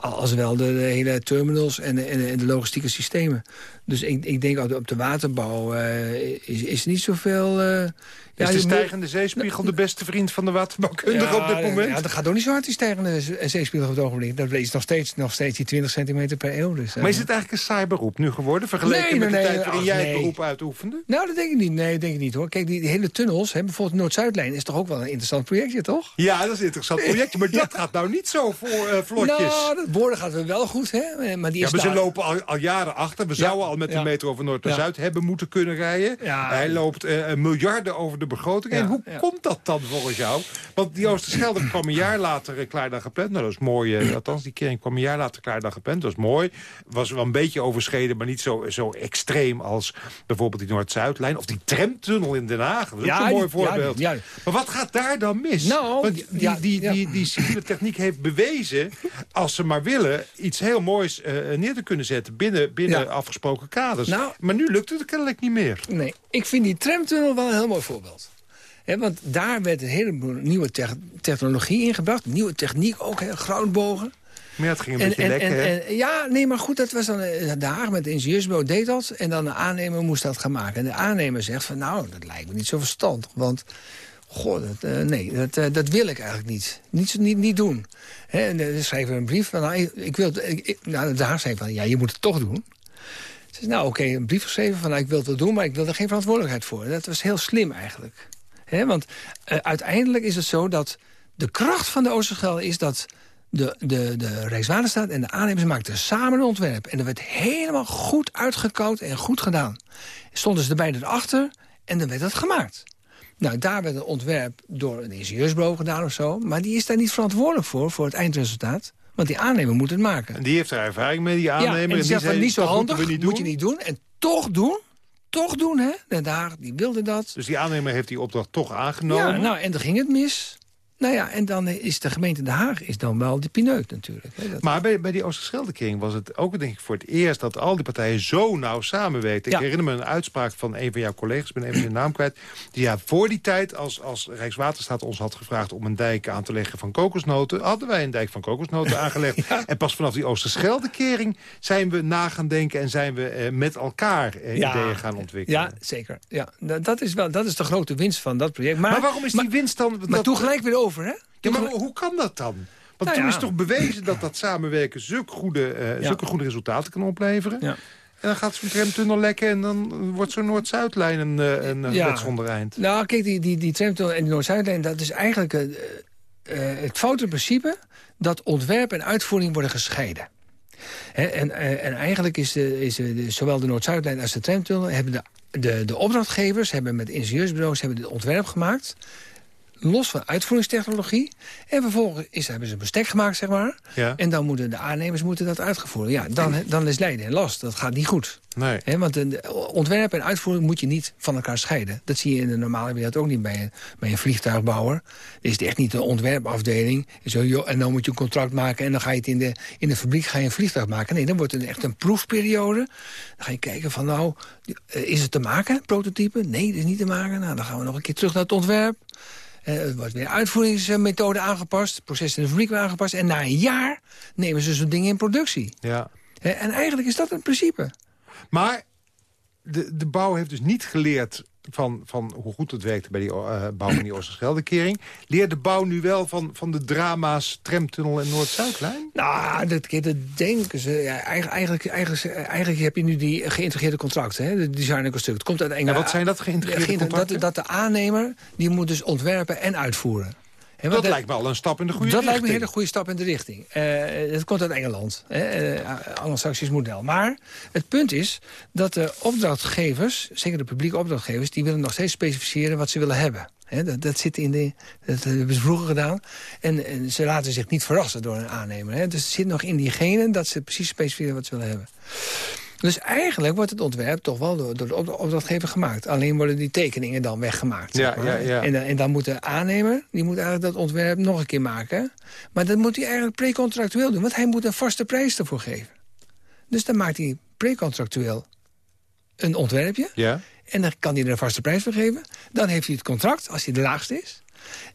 Als wel de, hele terminals en de, logistieke systemen. Dus ik, ik denk op de waterbouw uh, is, is niet zoveel... Uh, is de stijgende zeespiegel de beste vriend van de waterbouwkundige op dit moment? Ja, dat gaat ook niet zo hard, die stijgende zeespiegel op het ogenblik. Dat is nog steeds, nog steeds die 20 centimeter per eeuw. Dus, maar is het eigenlijk een saai beroep nu geworden... vergeleken met de tijd waarin jij het beroep uitoefende? Nou, dat denk ik niet. Nee, dat denk ik niet hoor. Kijk, die, die hele tunnels, hè, bijvoorbeeld Noord-Zuidlijn... is toch ook wel een interessant projectje, toch? Ja, dat is een interessant projectje. Maar (laughs) dat gaat nou niet zo voor uh, vlotjes. Nou, dat woorden gaat wel goed, hè. Maar die is ja, maar ze lopen al, al, jaren achter. We zouden al met de metro van Noord naar Zuid hebben moeten kunnen rijden. Hij loopt uh, miljarden over de begroting. En hoe komt dat dan volgens jou? Want die Oosterschelde kwam een jaar later klaar dan gepland. Nou, dat is mooi. Uh, (clears throat) althans, die kering kwam een jaar later klaar dan gepland. Dat is mooi. Was wel een beetje overschreden, maar niet zo, zo extreem als bijvoorbeeld die Noord-Zuidlijn. Of die tramtunnel in Den Haag. Dat is ja, een mooi voorbeeld. Ja, maar wat gaat daar dan mis? Nou, Want die, die, die, die, civiele techniek heeft bewezen, als ze maar willen, iets heel moois uh, neer te kunnen zetten binnen, binnen afgesproken kaders. Nou, maar nu lukt het kennelijk niet meer. Nee, ik vind die tramtunnel wel een heel mooi voorbeeld. He, want daar werd een hele nieuwe te technologie ingebracht. Nieuwe techniek, ook heel grootbogen. Ja, het ging een beetje lekker, Ja, nee, maar goed, dat was dan eh, de Haag met de ingenieursbureau deed dat. En dan de aannemer moest dat gaan maken. En de aannemer zegt van, nou, dat lijkt me niet zo verstandig. Want, goh, dat, uh, nee, dat, uh, dat wil ik eigenlijk niet. Niet, niet, niet doen. En dan schreef een brief van, nou, ik wil, ik, nou, de Haag zei van, ja, je moet het toch doen. Ze nou, oké, okay, een brief geschreven van, nou, ik wil het wel doen, maar ik wil er geen verantwoordelijkheid voor. Dat was heel slim eigenlijk. He, want uh, uiteindelijk is het zo dat de kracht van de Oosterschelde is dat de, de, de Rijkswaterstaat en de aannemers maakten samen een ontwerp. En dat werd helemaal goed uitgekoud en goed gedaan. Stonden ze erbij erachter en dan werd dat gemaakt. Nou, daar werd een ontwerp door een ingenieursbureau gedaan of zo. Maar die is daar niet verantwoordelijk voor, voor het eindresultaat. Want die aannemer moet het maken. En die heeft er ervaring mee, die aannemer. Ja, en die, en die zegt van niet zo handig, niet moet je niet doen. En toch doen, toch doen, hè? En daar, die wilde dat. Dus die aannemer heeft die opdracht toch aangenomen? Ja, nou, en dan ging het mis. Nou ja, en dan is de gemeente Den Haag is dan wel de pineut natuurlijk. Hè. Maar bij, bij die Oosterscheldekering was het ook denk ik voor het eerst... dat al die partijen zo nauw samenwerkten. Ik herinner me een uitspraak van een van jouw collega's... ik ben even zijn naam kwijt. Die ja, voor die tijd, als, als Rijkswaterstaat ons had gevraagd... om een dijk aan te leggen van kokosnoten... hadden wij een dijk van kokosnoten (laughs) aangelegd. En pas vanaf die Oosterscheldekering zijn we na gaan denken... en zijn we eh, met elkaar eh, ideeën gaan ontwikkelen. Ja, zeker. Ja, dat, is wel, dat is de grote winst van dat project. Maar, Maar waarom is die winst dan... Maar dat- toen gelijk weer over, hè? Ja, maar hoe kan dat dan? Want Nou toen is toch bewezen dat dat samenwerken zulke goede, eh, zulke goede resultaten kan opleveren. Ja. En dan gaat zo'n tramtunnel lekken en dan wordt zo'n Noord-Zuidlijn een, eh, een Ja. wet zonder eind. Nou, kijk, die, die, die tramtunnel en die Noord-Zuidlijn... dat is eigenlijk eh, het foute principe... dat ontwerp en uitvoering worden gescheiden. En, en eigenlijk is, de, is de- zowel de Noord-Zuidlijn als de tramtunnel... hebben de, de, de opdrachtgevers hebben met ingenieursbureaus hebben het ontwerp gemaakt... los van uitvoeringstechnologie. En vervolgens is, hebben ze een bestek gemaakt, zeg maar. Ja. En dan moeten de aannemers moeten dat uitgevoerd. Ja, dan, dan is lijden en last. Dat gaat niet goed. Nee. Want de ontwerp en uitvoering moet je niet van elkaar scheiden. Dat zie je in de normale wereld ook niet bij een, bij een vliegtuigbouwer. Er is echt niet een ontwerpafdeling. En, zo, joh, en dan moet je een contract maken en dan ga je het in de, in de fabriek ga je een vliegtuig maken. Nee, dan wordt het echt een proefperiode. Dan ga je kijken van nou, eh, is het te maken, prototype? Nee, dat is niet te maken. Nou, dan gaan we nog een keer terug naar het ontwerp. Eh, er wordt weer een uitvoeringsmethode aangepast. Proces in de fabriek weer aangepast. En na een jaar nemen ze zo'n ding in productie. Ja. Hè, En eigenlijk is dat het principe. Maar de, de bouw heeft dus niet geleerd van, van hoe goed het werkte bij die eh, bouw van die Oosterscheldekering. Leert de bouw nu wel van, van de drama's tramtunnel en Noord-Zuidlijn? Nou, dat, dat denken ze. Ja, eigenlijk, eigenlijk, eigenlijk, heb je nu die geïntegreerde contracten. Hè, de design en construct. Het komt uit En Engeland. wat zijn dat geïntegreerde contracten? Dat, dat de aannemer, die moet dus ontwerpen en uitvoeren. Dat dat- lijkt me al een stap in de goede dat richting. lijkt me een hele goede stap in de richting. Eh het komt uit Engeland, eh, Anglo-Saxisch model. Maar het punt is dat de opdrachtgevers, zeker de publieke opdrachtgevers... die willen nog steeds specificeren wat ze willen hebben. Dat, dat zit in de, dat hebben ze vroeger gedaan. En, en ze laten zich niet verrassen door een aannemer. Dus het zit nog in diegene dat ze precies specificeren wat ze willen hebben. Dus eigenlijk wordt het ontwerp toch wel door, door de op- opdrachtgever gemaakt. Alleen worden die tekeningen dan weggemaakt. zeg Ja, maar. ja, ja. En, dan, en dan moet de aannemer die moet eigenlijk dat ontwerp nog een keer maken. Maar dat moet hij eigenlijk precontractueel doen. Want hij moet een vaste prijs ervoor geven. Dus dan maakt hij precontractueel een ontwerpje. Ja? En dan kan hij er een vaste prijs voor geven. Dan heeft hij het contract, als hij de laagste is.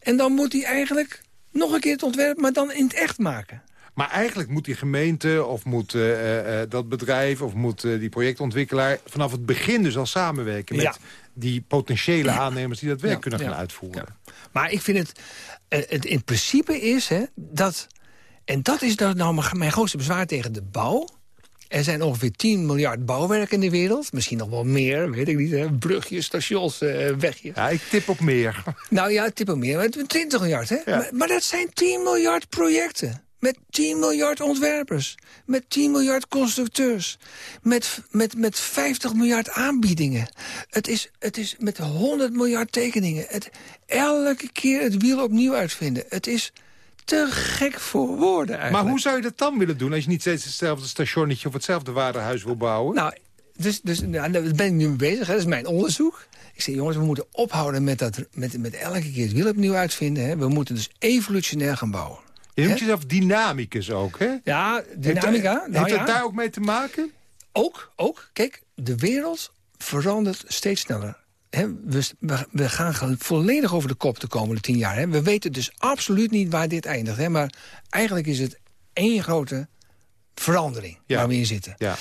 En dan moet hij eigenlijk nog een keer het ontwerp, maar dan in het echt maken. Maar eigenlijk moet die gemeente of moet eh, eh, dat bedrijf... of moet eh, die projectontwikkelaar vanaf het begin dus al samenwerken... met Ja. die potentiële aannemers die dat werk Ja, kunnen gaan ja, uitvoeren. Maar ik vind het, eh, het in principe is hè, dat... En dat is nou nou mijn- grootste bezwaar tegen de bouw. Er zijn ongeveer 10 miljard bouwwerken in de wereld. Misschien nog wel meer, weet ik niet. Hè? Brugjes, stations, eh, wegjes. Ja, ik tip op meer. Nou ja, tip ook meer. Maar 20 miljard, hè? Ja. Maar, maar dat zijn 10 miljard projecten. Met 10 miljard ontwerpers. Met 10 miljard constructeurs. Met, met, met 50 miljard aanbiedingen. Het is, het is met 100 miljard tekeningen. Het, elke keer het wiel opnieuw uitvinden. Het is te gek voor woorden eigenlijk. Maar hoe zou je dat dan willen doen... als je niet steeds hetzelfde stationnetje of hetzelfde waardehuis wil bouwen? Nou, dus, dus nou, daar ben ik nu mee bezig. Hè. Dat is mijn onderzoek. Ik zeg, jongens, we moeten ophouden met, dat, met, met elke keer het wiel opnieuw uitvinden. Hè. We moeten dus evolutionair gaan bouwen. Je noemt jezelf dynamicus ook, hè? Ja, Heeft, dynamica. dat- nou heeft ja. dat daar ook mee te maken? Ook, ook. Kijk, de wereld verandert steeds sneller. We, we, gaan volledig over de kop de komende tien jaar. We weten dus absoluut niet waar dit eindigt. Hè, maar eigenlijk is het één grote verandering Ja. waar we in zitten. Ja.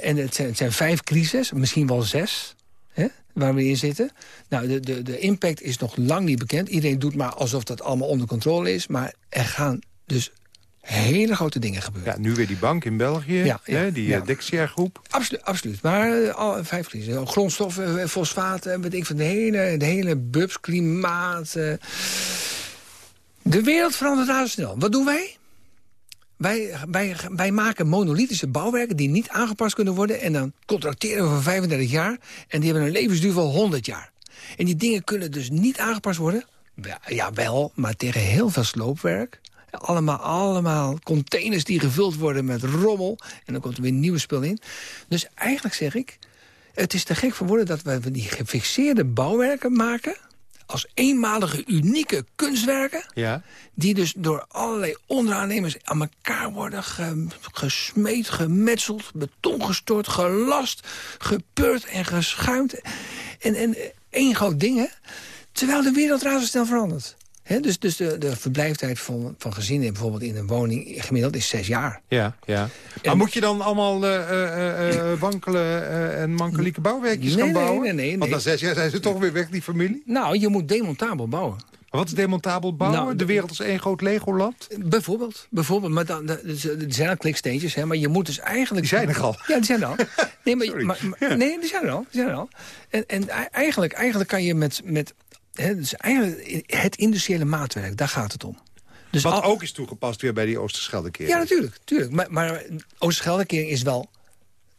En het zijn, het zijn vijf crises, misschien wel zes, waar we in zitten. Nou, de, de, de impact is nog lang niet bekend. Iedereen doet maar alsof dat allemaal onder controle is. Maar er gaan dus hele grote dingen gebeuren. ja, nu weer die bank in België, Ja, ja, hè, die ja. eh, Dexia-groep. Absoluut, absoluut. Maar eh, al, vijf crises. Grondstoffen, eh, fosfaten, weet ik van de hele, de hele bubs, klimaat. eh. De wereld verandert razendsnel. Wat doen wij? Wij, wij, wij maken monolithische bouwwerken die niet aangepast kunnen worden... en dan contracteren we voor 35 jaar... en die hebben een levensduur van 100 jaar. En die dingen kunnen dus niet aangepast worden. Ja, ja, wel, maar tegen heel veel sloopwerk. Allemaal, allemaal containers die gevuld worden met rommel. En dan komt er weer nieuwe spul in. Dus eigenlijk zeg ik... het is te gek voor woorden dat we die gefixeerde bouwwerken maken... als eenmalige, unieke kunstwerken... Ja. die dus door allerlei onderaannemers aan elkaar worden ge, gesmeed, gemetseld... beton gestort, gelast, gepeurd en geschuimd. En, en één groot ding, hè? Terwijl de wereld razendsnel verandert. Dus dus de, de verblijftijd van, van gezinnen bijvoorbeeld in een woning gemiddeld is zes jaar. Ja, ja. Maar moet je dan allemaal eh, eh, eh, wankele eh, en mankelieke bouwwerkjes Nee, gaan bouwen? nee, nee, Want nee. na zes jaar zijn ze toch weer weg, die familie. Nou, je moet demontabel bouwen. Maar wat is demontabel bouwen? Nou, de wereld is één groot Legoland? Bijvoorbeeld, bijvoorbeeld maar dan, dan- er zijn al kliksteentjes, hè, maar je moet dus eigenlijk... Die zijn er al. Ja, die zijn er al. Nee, maar, (laughs) Sorry. maar, maar- nee die zijn er al. Die zijn er al. En, en ei- eigenlijk, eigenlijk kan je met... met dus eigenlijk het industriële maatwerk, daar gaat het om. Dus Wat al- ook is toegepast weer bij die Oosterscheldekering. Ja, natuurlijk. natuurlijk. Maar, maar Oosterscheldekering is wel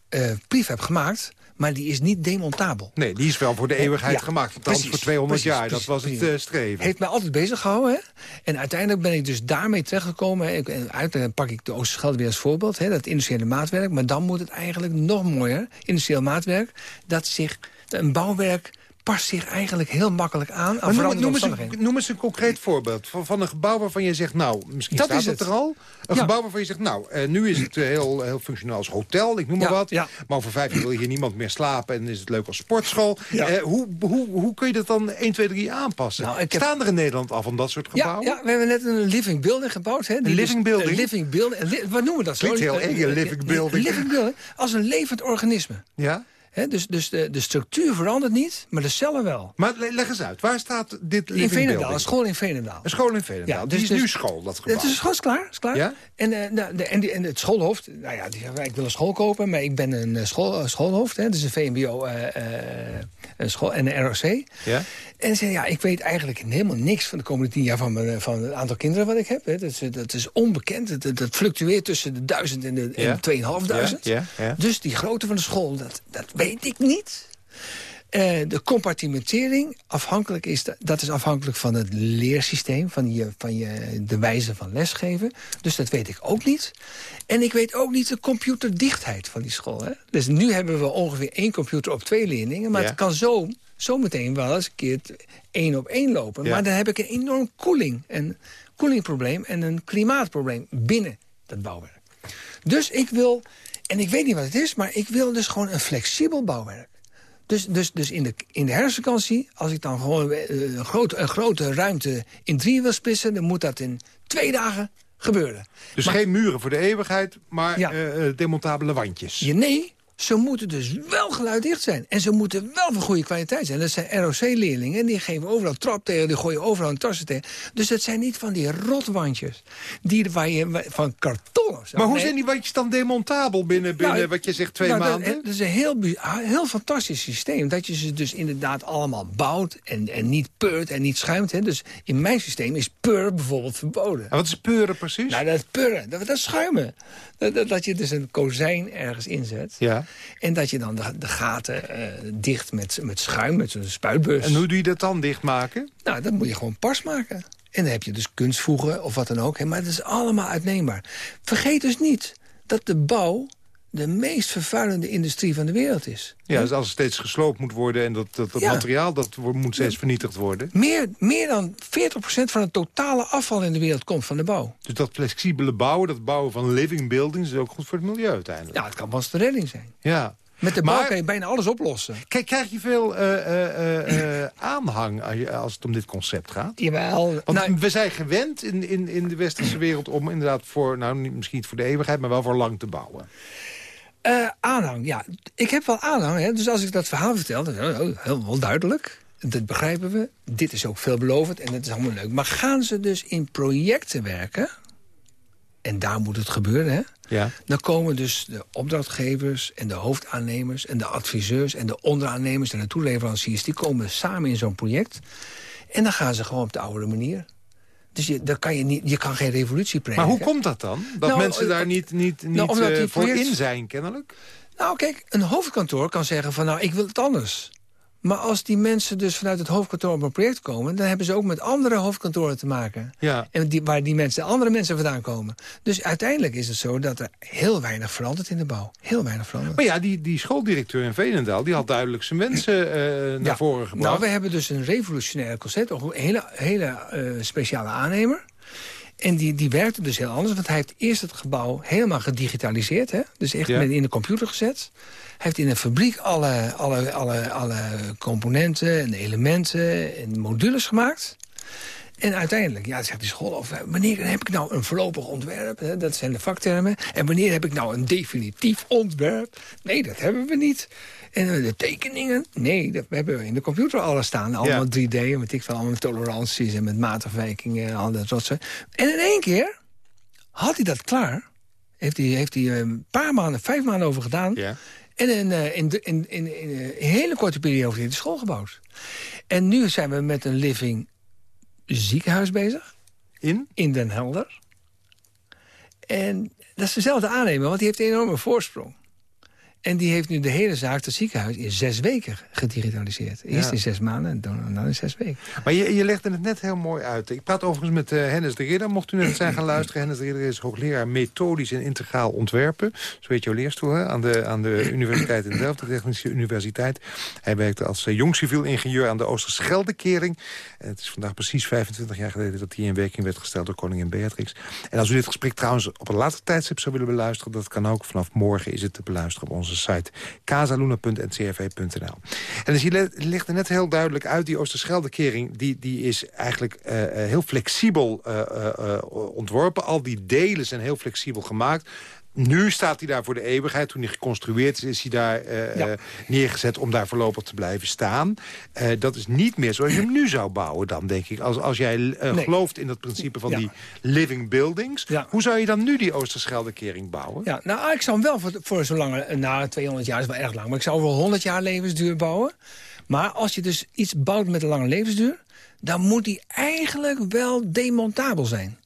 eh prefab gemaakt, maar die is niet demontabel. Nee, die is wel voor de eeuwigheid Ja, gemaakt. Althans voor 200 precies, jaar. precies, dat was het eh, streven. Heeft mij altijd bezig gehouden. Hè? En uiteindelijk ben ik dus daarmee terechtgekomen. En uiteindelijk pak ik de Oosterschelde weer als voorbeeld. Hè, dat industriële maatwerk. Maar dan moet het eigenlijk nog mooier. Industrieel maatwerk. Dat zich, een bouwwerk past zich eigenlijk heel makkelijk aan. noem, eens een, omstandigheden. noem eens een concreet voorbeeld van, van een gebouw waarvan je zegt... nou, misschien Dat staat is het er al. Een Ja. gebouw waarvan je zegt, nou, eh, nu is het eh, heel, heel functioneel als hotel, ik noem maar wat. ja. Maar over vijf jaar wil hier niemand meer slapen en is het leuk als sportschool. Eh, hoe, hoe, hoe kun je dat dan 1, 2, 3 aanpassen? Nou, heb- Staan er in Nederland al van dat soort gebouwen? ja, we hebben net een living building gebouwd. Hè, die Een living building? Living building. li- wat noemen we dat zo? Klinkt heel eng, living building. Living building. Als een levend organisme. Ja? Dus dus de, de structuur verandert niet, maar de cellen wel. Maar le- leg eens uit, waar staat dit In Veenendaal, een school in Veenendaal. Een school in Veenendaal. Ja, die dus- is nu dus- school, dat gebouw. Het is gewoon klaar. Is klaar. Ja? En, eh, nou, de, en, die, en het schoolhoofd, nou ja, die ik wil een school kopen, maar ik ben een eh, school, eh, schoolhoofd. Hè, dus een VMBO school, en een ROC. Ja? En zei, ja, ik weet eigenlijk helemaal niks van de komende tien jaar van, mijn, van het aantal kinderen wat ik heb. Hè. Dat, is, dat is onbekend. Dat, dat fluctueert tussen de duizend en de, Ja. en de 2500. Ja, ja, ja. Dus die grootte van de school, dat, dat weet ik niet. Eh, de compartimentering afhankelijk is, dat- is afhankelijk van het leersysteem, van, je, van je, de wijze van lesgeven. Dus dat weet ik ook niet. En ik weet ook niet de computerdichtheid van die school. Hè? Dus nu hebben we ongeveer één computer op twee leerlingen, maar Ja. het kan zo, zo meteen wel eens een keer één op één lopen. Ja. Maar dan heb ik een enorm koeling, een koelingprobleem en een klimaatprobleem binnen dat bouwwerk. Dus ik wil, en ik weet niet wat het is, maar ik wil dus gewoon een flexibel bouwwerk. Dus, dus, dus in, de, in de herfstvakantie, als ik dan gewoon eh, een, grote, een grote ruimte in drie wil splitsen... dan moet dat in twee dagen gebeuren. Dus Maar- geen muren voor de eeuwigheid, maar Ja. eh, eh, demontabele wandjes. Ja, nee, ze moeten dus wel geluiddicht zijn. En ze moeten wel van goede kwaliteit zijn. Dat zijn ROC-leerlingen. En die geven overal trap tegen, die gooien overal een tassen tegen. Dus dat zijn niet van die rotwandjes. Die, waar je, van karton of zo. Maar hoe Nee. zijn die wandjes dan demontabel binnen, binnen Nou, wat je zegt, twee nou, dat- maanden? Dat is een heel, ah, heel fantastisch systeem. Dat je ze dus inderdaad allemaal bouwt en, en niet peurt en niet schuimt. Hè. Dus in mijn systeem is peur bijvoorbeeld verboden. En wat is peuren precies? Nou, dat purren, dat, dat is schuimen. Dat, dat, dat je dus een kozijn ergens inzet. Ja. En dat je dan de, de gaten eh, dicht met, met schuim, met zo'n spuitbus. En hoe doe je dat dan dichtmaken? Nou, dat moet je gewoon pas maken. En dan heb je dus kunstvoegen of wat dan ook. Maar het is allemaal uitneembaar. Vergeet dus niet dat de bouw de meest vervuilende industrie van de wereld is. Ja, dus als het steeds gesloopt moet worden en dat, dat, dat Ja. materiaal dat moet steeds vernietigd worden. Meer, meer dan 40% van het totale afval in de wereld komt van de bouw. Dus dat flexibele bouwen, dat bouwen van living buildings... is ook goed voor het milieu uiteindelijk. Ja, het kan wel eens de redding zijn. Ja. Met de bouw Maar- kan je bijna alles oplossen. Kijk, krijg je veel eh, eh, eh, (clears throat) aanhang als, het om dit concept gaat? Jawel. Want Nou, we zijn gewend in, in, in de westerse wereld om inderdaad voor... nou, niet- misschien niet voor de eeuwigheid, maar wel voor lang te bouwen. Eh, aanhang, ja. Ik heb wel aanhang. Hè. Dus als ik dat verhaal vertel, dan is heel- helemaal duidelijk. Dat begrijpen we. Dit is ook veelbelovend en dat is allemaal leuk. Maar gaan ze dus in projecten werken... en daar moet het gebeuren, hè... Ja. dan komen dus de opdrachtgevers en de hoofdaannemers... en de adviseurs en de onderaannemers en de toeleveranciers... die komen samen in zo'n project. En dan gaan ze gewoon op de oude manier. Dus je, dan kan je, niet, je kan geen revolutie Maar prediken. hoe komt dat dan? Dat Nou, mensen eh, daar niet, niet, niet nou, omdat eh, voor in zijn, kennelijk? Nou, kijk, een hoofdkantoor kan zeggen van... nou, ik wil het anders. Maar als die mensen dus vanuit het hoofdkantoor op een project komen... dan hebben ze ook met andere hoofdkantoren te maken. Ja. En die, waar die mensen, andere mensen vandaan komen. Dus uiteindelijk is het zo dat er heel weinig verandert in de bouw. Heel weinig verandert. Maar ja, die, die schooldirecteur in Veenendaal... die had duidelijk zijn wensen eh, naar Ja. voren gebracht. Nou, we hebben dus een revolutionair concept. Een hele, hele eh, speciale aannemer. En die, die werkte dus heel anders. Want hij heeft eerst het gebouw helemaal gedigitaliseerd. Hè? Dus echt Ja. in de computer gezet. Hij heeft in een fabriek alle, alle, alle, alle componenten en elementen en modules gemaakt. En uiteindelijk, ja, zegt de school, of, eh, wanneer heb ik nou een voorlopig ontwerp? Hè? Dat zijn de vaktermen. En wanneer heb ik nou een definitief ontwerp? Nee, dat hebben we niet. En eh, de tekeningen? Nee, dat we hebben in de computer alles staan. Allemaal 3D, en weet ik veel, allemaal met toleranties en met maatafwijkingen en al dat soort. En in één keer had hij dat klaar. Heeft hij, heeft hij eh, een paar maanden, vijf maanden over gedaan. Ja. En in, eh, in, de- in, in, in een hele korte periode heeft hij de school gebouwd. En nu zijn we met een living ziekenhuis bezig. In? In Den Helder. En dat is dezelfde aannemer, want die heeft een enorme voorsprong. En die heeft nu de hele zaak, het ziekenhuis, in zes weken gedigitaliseerd. Eerst Ja. in zes maanden en dan, dan in zes weken. Maar je, je legde het net heel mooi uit. Ik praat overigens met eh, Hennis de Ridder. Mocht u net zijn gaan luisteren. Hennis de Ridder is hoogleraar methodisch en integraal ontwerpen. Zo heet jouw leerstoel hè? Aan, de, aan de Universiteit in Delft, de Technische Universiteit. Hij werkte als eh, jong civiel ingenieur aan de Oosterscheldekering. En het is vandaag precies 25 jaar geleden dat die in werking werd gesteld door koningin Beatrix. En als u dit gesprek trouwens op een later tijdstip zou willen beluisteren... dat kan ook. Vanaf morgen is het te beluisteren op onze site casaluna.ncrv.nl. En dus le- legt er net heel duidelijk uit, die Oosterscheldekering... die, die is eigenlijk eh, eh, heel flexibel eh, ontworpen. Al die delen zijn heel flexibel gemaakt. Nu staat hij daar voor de eeuwigheid. Toen hij geconstrueerd is, is hij daar eh, Ja. eh, neergezet om daar voorlopig te blijven staan. Eh, dat is niet meer zoals je hem nu zou bouwen dan, denk ik. Als, als jij Nee. gelooft in dat principe van Ja. die living buildings... Ja. hoe zou je dan nu die Oosterscheldekering bouwen? Ja, nou, ik zou hem wel voor, voor zo lang, na 200 jaar is wel erg lang, maar ik zou wel 100 jaar levensduur bouwen. Maar als je dus iets bouwt met een lange levensduur, dan moet die eigenlijk wel demontabel zijn.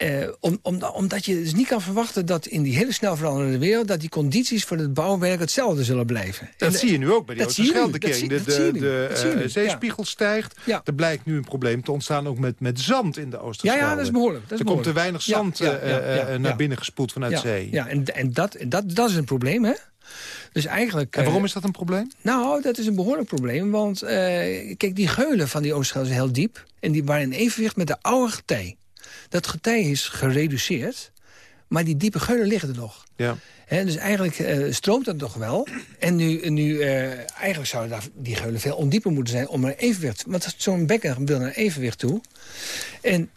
Eh, om, om, omdat je dus niet kan verwachten dat in die hele snel veranderende wereld... dat die condities voor het bouwwerk hetzelfde zullen blijven. Dat En de- zie je nu ook bij die Oosterscheldekering. De, de, de, eh, zeespiegel stijgt. Ja. Er blijkt nu een probleem te ontstaan ook met, met zand in de Ja, Oosterschelde. ja, dat is behoorlijk. Dat is er komt te weinig Ja, zand ja, eh, ja, eh, ja, eh, naar ja. binnen gespoeld vanuit ja, zee. Ja, en, en, dat, dat, dat is een probleem, hè? Dus eigenlijk... En waarom eh, is dat een probleem? Nou, dat is een behoorlijk probleem. Want eh, kijk, die geulen van die Oosterschelde zijn heel diep. En die waren in evenwicht met de oude getij. Dat getij is gereduceerd. Maar die diepe geulen liggen er nog. Ja. Dus eigenlijk eh, stroomt dat nog wel. En nu, nu eh, eigenlijk zouden daar die geulen veel ondieper moeten zijn om een evenwicht. Want zo'n bekken wil naar evenwicht toe. En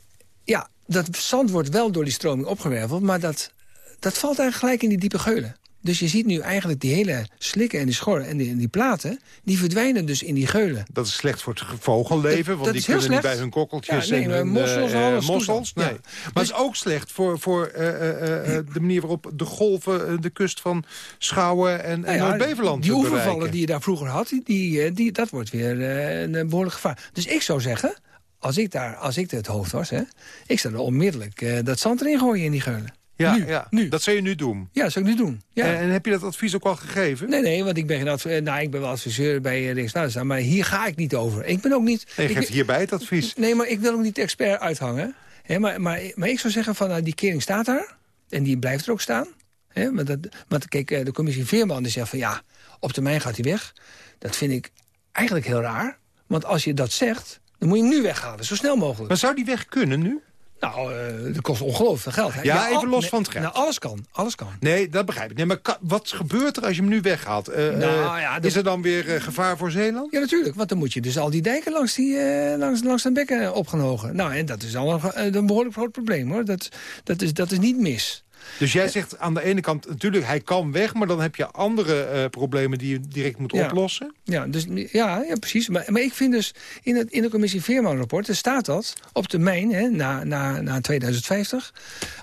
ja, dat zand wordt wel door die stroming opgewerveld, maar dat, dat valt eigenlijk gelijk in die diepe geulen. Dus je ziet nu eigenlijk die hele slikken en die schorren en die, en die platen... die verdwijnen dus in die geulen. Dat is slecht voor het vogelleven, Dat- want dat die kunnen niet bij hun kokkeltjes Ja, nee, en hun mossels, eh, alles mossels. Nee. Ja. Maar het is ook slecht voor, voor eh, eh, eh, de manier waarop de golven eh, de kust van Schouwen en, en Nou ja, Noord-Beverland Die bereiken. oevervallen die je daar vroeger had, die, die, eh, die, dat wordt weer eh, een eh, behoorlijk gevaar. Dus ik zou zeggen, als ik, daar, als ik het hoofd was... Hè, ik zou er onmiddellijk eh, dat zand erin gooien in die geulen. Ja, nu, ja. nu. dat zou je nu doen. Ja, dat zou ik nu doen. Ja. En, en heb je dat advies ook al gegeven? Nee, nee, want ik ben, geen eh, nou, ik ben wel adviseur bij uh, Rijkswaterstaat, maar hier ga ik niet over. Ik ben ook niet... Nee, je ik, geeft hierbij het advies. Nee, maar ik wil ook niet de expert uithangen. Hè, maar, maar, maar ik zou zeggen, van, nou, die kering staat daar. En die blijft er ook staan. Hè, maar dat, want kijk, eh, de commissie Veerman die zegt van... ja, op termijn gaat hij weg. Dat vind ik eigenlijk heel raar. Want als je dat zegt, dan moet je hem nu weghalen. Zo snel mogelijk. Maar zou die weg kunnen nu? Nou, eh, dat kost ongelooflijk veel geld. hè. Ja, even los nee, van het geld. Nou, alles kan, alles kan. Nee, dat begrijp ik. Nee, maar wat gebeurt er als je hem nu weghaalt? Eh, Nou, eh, ja, dat- Is er dan weer gevaar voor Zeeland? Ja, natuurlijk. Want dan moet je dus al die dijken langs, die, langs, langs de bekken op gaan hogen. Nou, en dat is al een, een behoorlijk groot probleem, hoor. Dat, dat, is, dat is niet mis. Dus jij zegt aan de ene kant, natuurlijk, hij kan weg... maar dan heb je andere eh, problemen die je direct moet Ja. oplossen. Ja, dus, ja, ja precies. Maar, maar ik vind dus, in, het, in de commissie Veerman-rapport... er staat dat op termijn, hè, na, na, na 2050...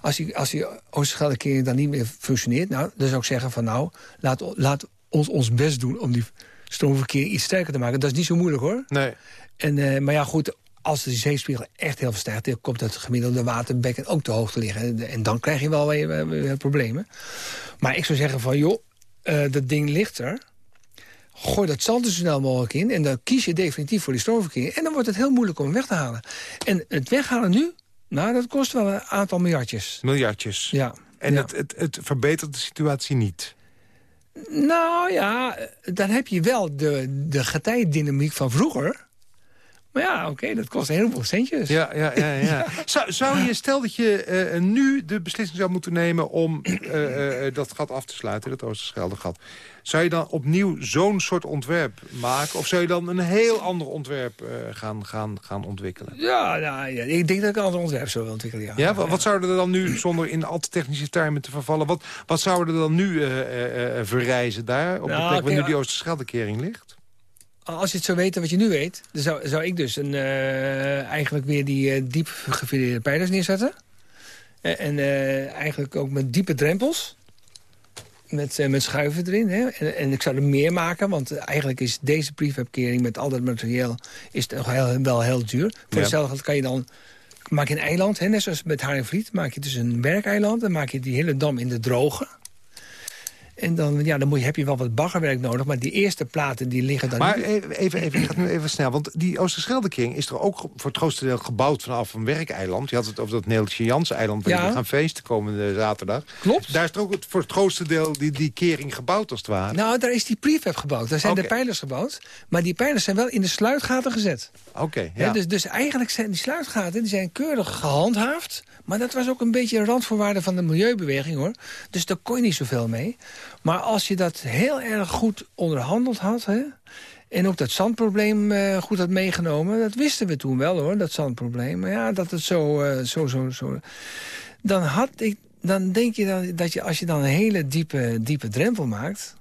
als die, als die Oosterscheldekering dan niet meer functioneert... Nou, dan zou ik zeggen van nou, laat, laat ons ons best doen... om die stroomverkeer iets sterker te maken. Dat is niet zo moeilijk, hoor. Nee. En, eh, maar ja, goed, als de zeespiegel echt heel stijgt... dan komt het gemiddelde waterbekken ook te hoog te liggen. En, dan krijg je wel weer, weer problemen. Maar ik zou zeggen van, joh, eh, dat ding ligt er. gooi dat zand er zo snel mogelijk in... en dan kies je definitief voor die stroomverkeer. En dan wordt het heel moeilijk om hem weg te halen. En het weghalen nu, nou, dat kost wel een aantal miljardjes. Miljardjes. Ja. En ja. Het, het, het verbetert de situatie niet. Nou ja, dan heb je wel de, de getijdynamiek van vroeger... Maar ja, oké, dat kost een heleboel centjes. Ja, ja, ja. ja. (laughs) Zou, zou je, stel dat je eh, nu de beslissing zou moeten nemen... om eh, eh, dat gat af te sluiten, dat Oosterschelde-gat... zou je dan opnieuw zo'n soort ontwerp maken? Of zou je dan een heel ander ontwerp eh, gaan, gaan, gaan ontwikkelen? Ja, nou, ja, ik denk dat ik een ander ontwerp zou willen ontwikkelen, ja. Ja, wat, wat zouden er dan nu, zonder in al te technische termen te vervallen... wat, wat zouden er dan nu eh, eh, eh, verrijzen daar... op de Nou, plek waar nu die. Oosterscheldekering ligt? Als je het zou weten wat je nu weet... dan zou, zou ik dus een, eh, eigenlijk weer die eh, diep gefileerde pijlers neerzetten. Eh, en eigenlijk ook met diepe drempels. Met, met schuiven erin. Hè. En, en ik zou er meer maken, want eigenlijk is deze prefabkering... met al dat materiaal is heel, wel heel duur. Voor Ja. hetzelfde kan je dan... Maak je een eiland, hè, net zoals met Haringvliet. Maak je dus een werkeiland. Dan maak je die hele dam in de droge. En dan, ja, dan moet je, heb je wel wat baggerwerk nodig. Maar die eerste platen die liggen dan... Maar even, even, even, ik ga nu even snel. Want die Oosterscheldekering is er ook voor het grootste deel gebouwd vanaf een werkeiland. Je had het over dat Neeltje Jans eiland waar Ja. we gaan feesten komende zaterdag. Klopt. Daar is er ook het- voor het grootste deel die, die kering gebouwd als het ware. Nou, daar is die prefab gebouwd. Daar zijn de pijlers gebouwd. Maar die pijlers zijn wel in de sluitgaten gezet. Oké, ja. dus, dus eigenlijk zijn die sluitgaten die zijn keurig gehandhaafd. Maar dat was ook een beetje een randvoorwaarde van de milieubeweging, hoor. Dus daar kon je niet zoveel mee. Maar als je dat heel erg goed onderhandeld had... Hè, en ook dat zandprobleem eh, goed had meegenomen... dat wisten we toen wel, hoor, dat zandprobleem. Maar ja, dat het zo, eh, zo, zo, zo... Dan had ik... Dan denk je dan, dat je als je dan een hele diepe, diepe drempel maakt...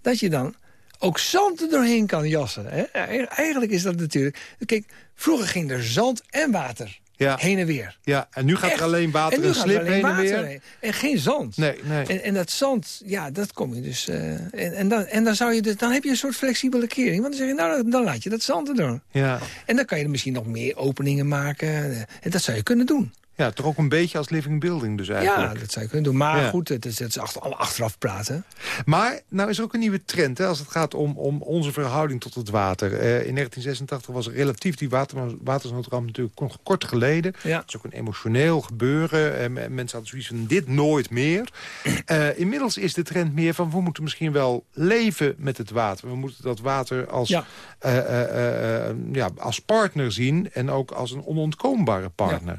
dat je dan ook zand er doorheen kan jassen. Hè? Eigenlijk is dat natuurlijk... Kijk, vroeger ging er zand en water Ja. heen en weer. ja, en nu gaat Echt. er alleen water en en, nu gaat er slip alleen heen en water weer. heen. En geen zand. Nee, nee. En, en dat zand, ja, dat kom je dus... eh, en, en, dan, en dan, zou je dus, dan heb je een soort flexibele kering. Want dan zeg je, nou, dan, laat je dat zand erdoor. Ja. En dan kan je er misschien nog meer openingen maken. eh, En dat zou je kunnen doen. Ja, toch ook een beetje als living building dus Ja, eigenlijk. dat zou je kunnen doen. Maar Ja. goed, het is, het is achter, allemaal achteraf praten. Maar nou is er ook een nieuwe trend hè, als het gaat om, om onze verhouding tot het water. Eh, in 1986 was relatief die water, watersnoodramp natuurlijk nog kort geleden. Ja. Het is ook een emotioneel gebeuren. En mensen hadden zoiets van dit nooit meer. (clears throat) Eh, inmiddels is de trend meer van we moeten misschien wel leven met het water. We moeten dat water als, Ja. eh, eh, eh, ja, als partner zien en ook als een onontkoombare partner.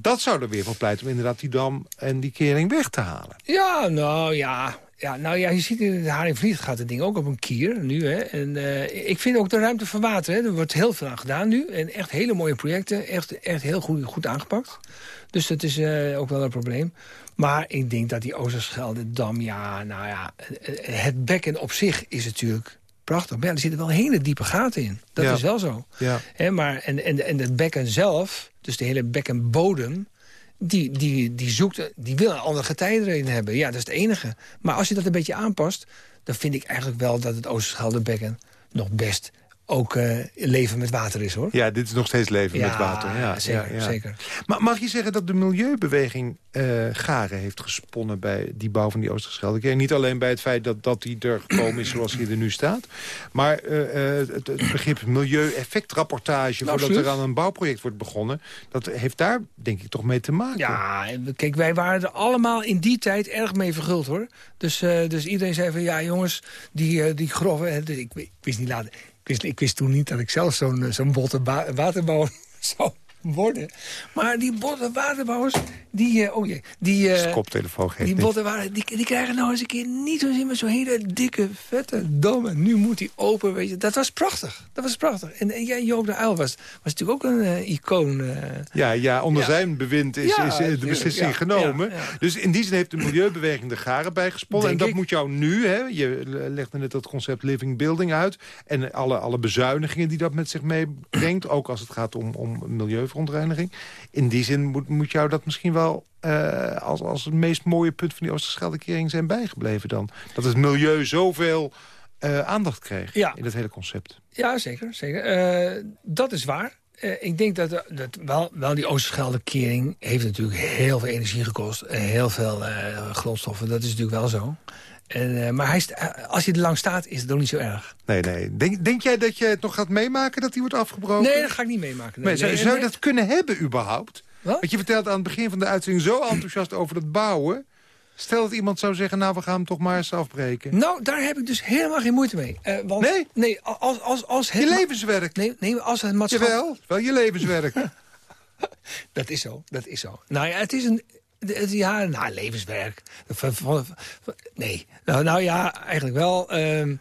Dat zou er weer voor pleiten om inderdaad die dam en die kering weg te halen. Ja, nou ja. Ja, nou ja, je ziet in de Haringvliet gaat het ding ook op een kier nu. Hè. En eh, ik vind ook de ruimte voor water, hè, er wordt heel veel aan gedaan nu. En echt hele mooie projecten, echt, echt heel goed, goed aangepakt. Dus dat is eh, ook wel een probleem. Maar ik denk dat die Oosterschelde dam, ja, nou ja, eh, het bekken op zich is natuurlijk prachtig. Maar ja, er zitten wel hele diepe gaten in. Dat Ja. is wel zo. Ja. Maar, en, en, en het bekken zelf, dus de hele bekkenbodem... Die, die, die, zoekt, die wil een andere erin hebben. Ja, dat is het enige. Maar als je dat een beetje aanpast... dan vind ik eigenlijk wel dat het Oosterschelde-bekken nog best ook eh, leven met water is, hoor. Ja, dit is nog steeds leven met water. Ja, zeker, ja, ja. zeker. Maar mag je zeggen dat de milieubeweging eh, garen heeft gesponnen... bij die bouw van die Oosterscheldekering? Niet alleen bij het feit dat, dat die er gekomen is zoals hij er nu staat... maar eh, het, het begrip milieueffectrapportage... voordat absoluut. er aan een bouwproject wordt begonnen... dat heeft daar denk ik toch mee te maken. Ja, kijk, wij waren er allemaal in die tijd erg mee verguld, hoor. Dus, dus iedereen zei van, ja, jongens, die, die grove... dus ik, ik wist niet later... Ik wist, ik wist toen niet dat ik zelf zo'n eh, zo'n botte waterbouwer (laughs) zou worden. Maar die botte waterbouwers, die... eh, oh jee, die... eh, koptelefoon geeft die waren, die, die krijgen nou eens een keer niet zo zin met zo'n hele dikke, vette dam. En nu moet die open, weet je. Dat was prachtig. Dat was prachtig. En, en ja, Joop de Uil was, was natuurlijk ook een eh, icoon. Ja, ja, onder Ja. zijn bewind is, Ja, is de beslissing ja, genomen. Dus in die zin heeft de milieubeweging de garen bijgesponnen. En dat ik. moet jou nu, hè, je legde net dat concept living building uit... en alle, alle bezuinigingen die dat met zich meebrengt... ook als het gaat om, om milieuverontreiniging. In die zin moet, moet jou dat misschien wel... eh, als, als het meest mooie punt van die Oosterscheldekering zijn bijgebleven dan. Dat het milieu zoveel eh, aandacht kreeg Ja. in het hele concept. Ja, zeker. zeker. Eh, dat is waar. ik denk dat, dat wel, wel die Oosterschelde-kering... heeft natuurlijk heel veel energie gekost. En heel veel grondstoffen. Dat is natuurlijk wel zo. En, eh, maar hij, eh, als hij er lang staat, is het ook niet zo erg. Nee, nee. Denk, denk jij dat je het nog gaat meemaken dat hij wordt afgebroken? Nee, dat ga ik niet meemaken. Nee, Nee, zou, nee, zou je dat kunnen hebben überhaupt? Wat? Want je vertelt aan het begin van de uitzending zo enthousiast over het bouwen. Stel dat iemand zou zeggen, nou, we gaan hem toch maar eens afbreken. Nou, daar heb ik dus helemaal geen moeite mee. Eh, want, Nee? Nee, als, als, als het... Je levenswerk. Nee, nee, als het maatschappij... Jawel, wel je levenswerk. (laughs) Dat is zo, dat is zo. Nou ja, het is een... Ja, nou, levenswerk. Nee, nou, nou ja, eigenlijk wel. ehm,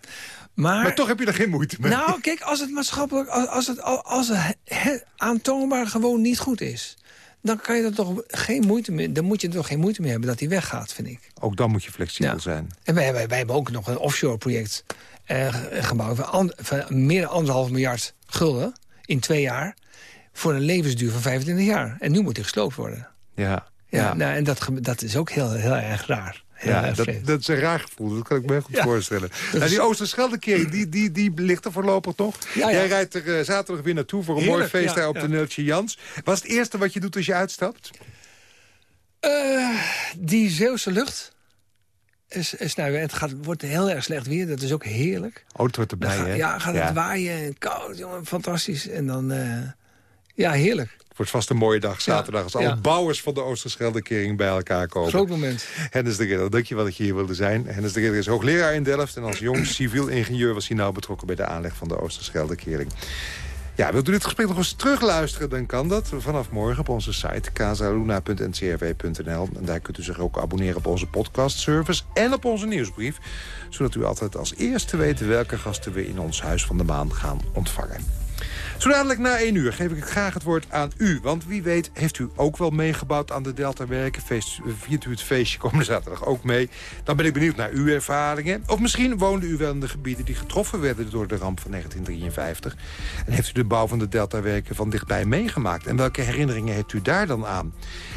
maar, maar toch heb je er geen moeite mee. Nou, kijk, als het maatschappelijk... Als, het, als het he- aantoonbaar gewoon niet goed is... dan kan je er toch geen moeite mee... dan moet je er toch geen moeite mee hebben dat hij weggaat, vind ik. Ook dan moet je flexibel Ja. zijn. En wij, wij, wij hebben ook nog een offshore project eh, ge- gebouwd... Van, an- van meer dan anderhalf miljard gulden in twee jaar... voor een levensduur van 25 jaar. En nu moet hij gesloopt worden. Ja, Ja. Nou, en dat, dat is ook heel, heel erg raar. Ja, dat, dat is een raar gevoel. Dat kan ik me heel goed Ja. voorstellen. (laughs) Nou, die Oosterscheldekering, die, die, die ligt er voorlopig. Ja, ja. Jij rijdt er eh, zaterdag weer naartoe voor een mooi feest daar op de Neeltje Jans. Wat is het eerste wat je doet als je uitstapt? Eh, die Zeeuwse lucht is, is nou, het gaat, wordt heel erg slecht weer. Dat is ook heerlijk. Oh, het wordt erbij, hè? ja, gaat het waaien en koud, jongen, fantastisch. En dan, eh, ja, heerlijk. Het wordt vast een mooie dag zaterdag... als alle bouwers van de Oosterscheldekering bij elkaar komen. Groot moment. Hennis de Ridder, dankjewel dat je hier wilde zijn. Hennis de Ridder is hoogleraar in Delft... en als jong (clears throat) civiel ingenieur was hij nou betrokken... bij de aanleg van de Oosterscheldekering. Ja, wilt u dit gesprek nog eens terugluisteren, dan kan dat vanaf morgen op onze site casaluna.ncrw.nl. En daar kunt u zich ook abonneren op onze podcastservice en op onze nieuwsbrief. Zodat u altijd als eerste weet welke gasten we in ons Huis van de Maan gaan ontvangen. Zo dadelijk na één uur geef ik graag het woord aan u. Want wie weet heeft u ook wel meegebouwd aan de Delta-werken. Viert u het feestje komende zaterdag ook mee. Dan ben ik benieuwd naar uw ervaringen. Of misschien woonde u wel in de gebieden die getroffen werden door de ramp van 1953. En heeft u de bouw van de Delta-werken van dichtbij meegemaakt. En welke herinneringen heeft u daar dan aan?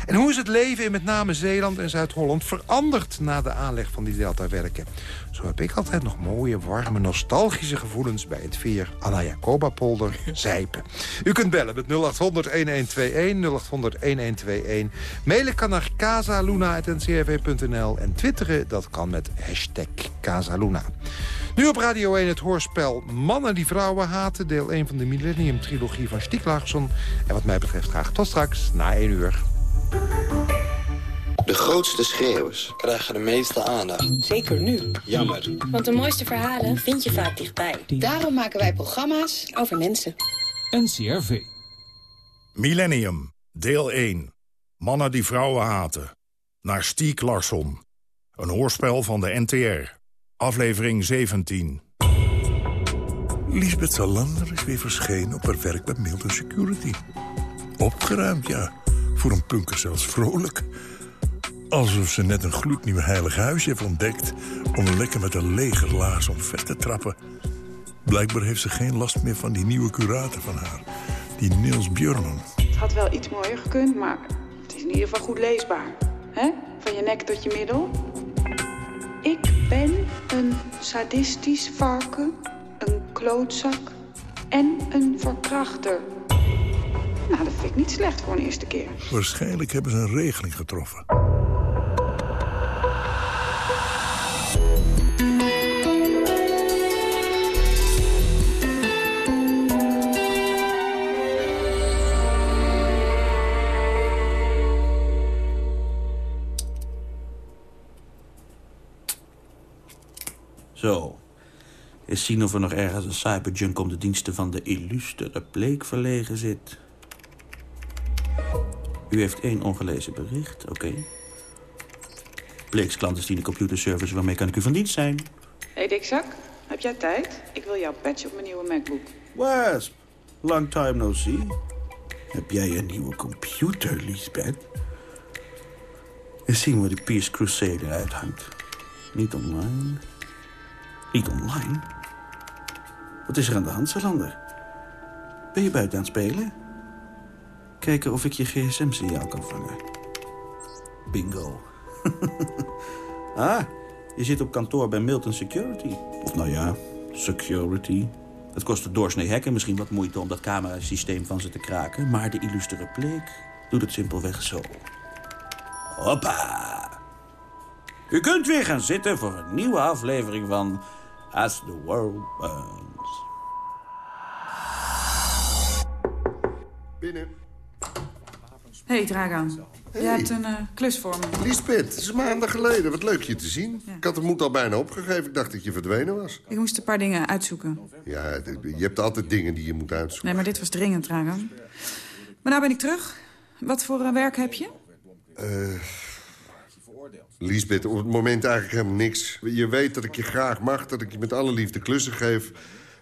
En hoe is het leven in met name Zeeland en Zuid-Holland veranderd na de aanleg van die Delta-werken? Zo heb ik altijd nog mooie, warme, nostalgische gevoelens... bij het veer Anna Jacoba-polder Zijpen. U kunt bellen met 0800-1121, 0800-1121. Mailen kan naar casaluna.ncrv.nl en twitteren dat kan met hashtag Casaluna. Nu op Radio 1 het hoorspel Mannen die vrouwen haten... deel 1 van de Millennium-trilogie van Stieg Larsson. En wat mij betreft graag tot straks, na 1 uur. De grootste schreeuwers krijgen de meeste aandacht. Zeker nu. Jammer. Want de mooiste verhalen vind je vaak dichtbij. Daarom maken wij programma's Over mensen. NCRV. Millennium, deel 1. Mannen die vrouwen haten. Naar Stiek Larsson. Een hoorspel van de NTR. Aflevering 17. Lisbeth Salander is weer verschenen op haar werk bij Milton Security. Opgeruimd, ja. Voor een punker zelfs vrolijk. Alsof ze net een gloednieuw heilig huisje heeft ontdekt... om lekker met een lege laars omver te trappen. Blijkbaar heeft ze geen last meer van die nieuwe curator van haar. Die Niels Björnman. Het had wel iets mooier gekund, maar het is in ieder geval goed leesbaar. hè? Van je nek tot je middel. Ik ben een sadistisch varken, een klootzak en een verkrachter. Nou, dat vind ik niet slecht voor een eerste keer. Waarschijnlijk hebben ze een regeling getroffen. Zo. Eens zien of er nog ergens een cyberjunk om de diensten van de illustere Bleek verlegen zit. U heeft één ongelezen bericht, oké. Bleeks clandestiene computerservice, waarmee kan ik u van dienst zijn? Hé hey Dikzak, heb jij tijd? Ik wil jouw patch op mijn nieuwe MacBook. Wasp, long time no see. Heb jij een nieuwe computer, Lisbeth? Eens zien waar die Peace Crusade eruit hangt. Niet online. Niet online? Wat is er aan de hand, Salander? Ben je buiten aan het spelen? Kijken of ik je gsm-signaal kan vangen. Bingo. (laughs) ah, je zit op kantoor bij Milton Security. Of nou ja, security. Het kostte doorsnee hekken misschien wat moeite om dat camerasysteem van ze te kraken. Maar de illustere pleek doet het simpelweg zo. Hoppa! U kunt weer gaan zitten voor een nieuwe aflevering van As the World Burns. Binnen. Hey, Dragan. Je hebt een uh, klus voor me. Lisbeth, het is maanden geleden. Wat leuk je te zien. Ik had de moed al bijna opgegeven. Ik dacht dat je verdwenen was. Ik moest een paar dingen uitzoeken. Ja, je hebt altijd dingen die je moet uitzoeken. Nee, maar dit was dringend, Dragan. Maar nou ben ik terug. Wat voor uh, werk heb je? Uh, Lisbeth, op het moment eigenlijk helemaal niks. Je weet dat ik je graag mag, dat ik je met alle liefde klussen geef.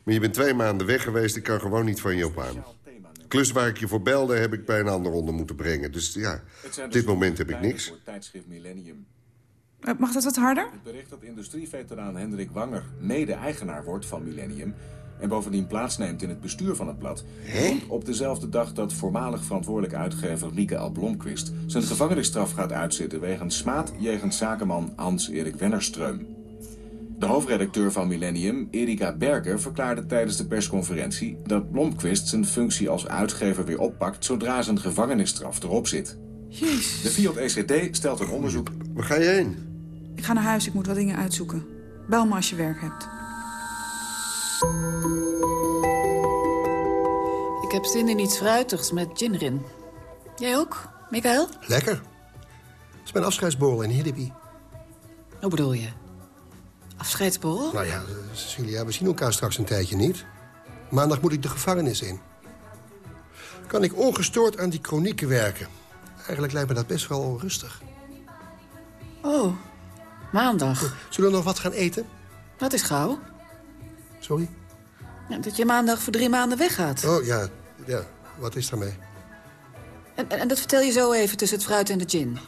Maar je bent twee maanden weg geweest, ik kan gewoon niet van je op aan. Klus waar ik je voor belde, heb ik bij een ander onder moeten brengen. Dus ja, op dit moment heb ik niks. tijdschrift Millennium. Mag dat wat harder? Het bericht dat industrieveteraan Hendrik Wanger mede-eigenaar wordt van Millennium... en bovendien plaatsneemt in het bestuur van het blad... komt op dezelfde dag dat voormalig verantwoordelijk uitgever Michael Blomqvist... zijn gevangenisstraf gaat uitzitten wegens smaad jegens zakenman Hans-Erik Wennerstreum. De hoofdredacteur van Millennium, Erika Berger, verklaarde tijdens de persconferentie... dat Blomqvist zijn functie als uitgever weer oppakt... zodra zijn gevangenisstraf erop zit. Jezus. De Fiat ECT stelt een onderzoek... Waar ga je heen? Ik ga naar huis, ik moet wat dingen uitzoeken. Bel me als je werk hebt. Ik heb zin in iets fruitigs met gin erin. Jij ook, Michael? Lekker. Het is mijn afscheidsborrel in Hiddeby. Hoe bedoel je? Afscheidsborrel? Nou ja, Cecilia, we zien elkaar straks een tijdje niet. Maandag moet ik de gevangenis in. Kan ik ongestoord aan die chronieken werken? Eigenlijk lijkt me dat best wel rustig. Oh, maandag. Zullen we nog wat gaan eten? Dat is gauw. Sorry? Ja, dat je maandag voor drie maanden weggaat. Oh, ja. Ja, wat is daarmee? En, en, en dat vertel je zo even tussen het fruit en de gin?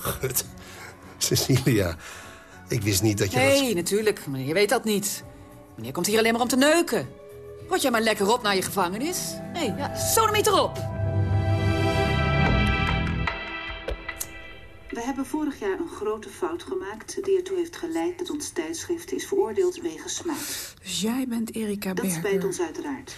Goed. (laughs) Cecilia, ik wist niet dat je nee, dat... natuurlijk. Meneer, je weet dat niet. Meneer komt hier alleen maar om te neuken. Rot jij maar lekker op naar je gevangenis. Nee, ja, sodomiet erop. We hebben vorig jaar een grote fout gemaakt... die ertoe heeft geleid dat ons tijdschrift is veroordeeld wegens smaad. Dus jij bent Erika Dat Berger? spijt ons uiteraard.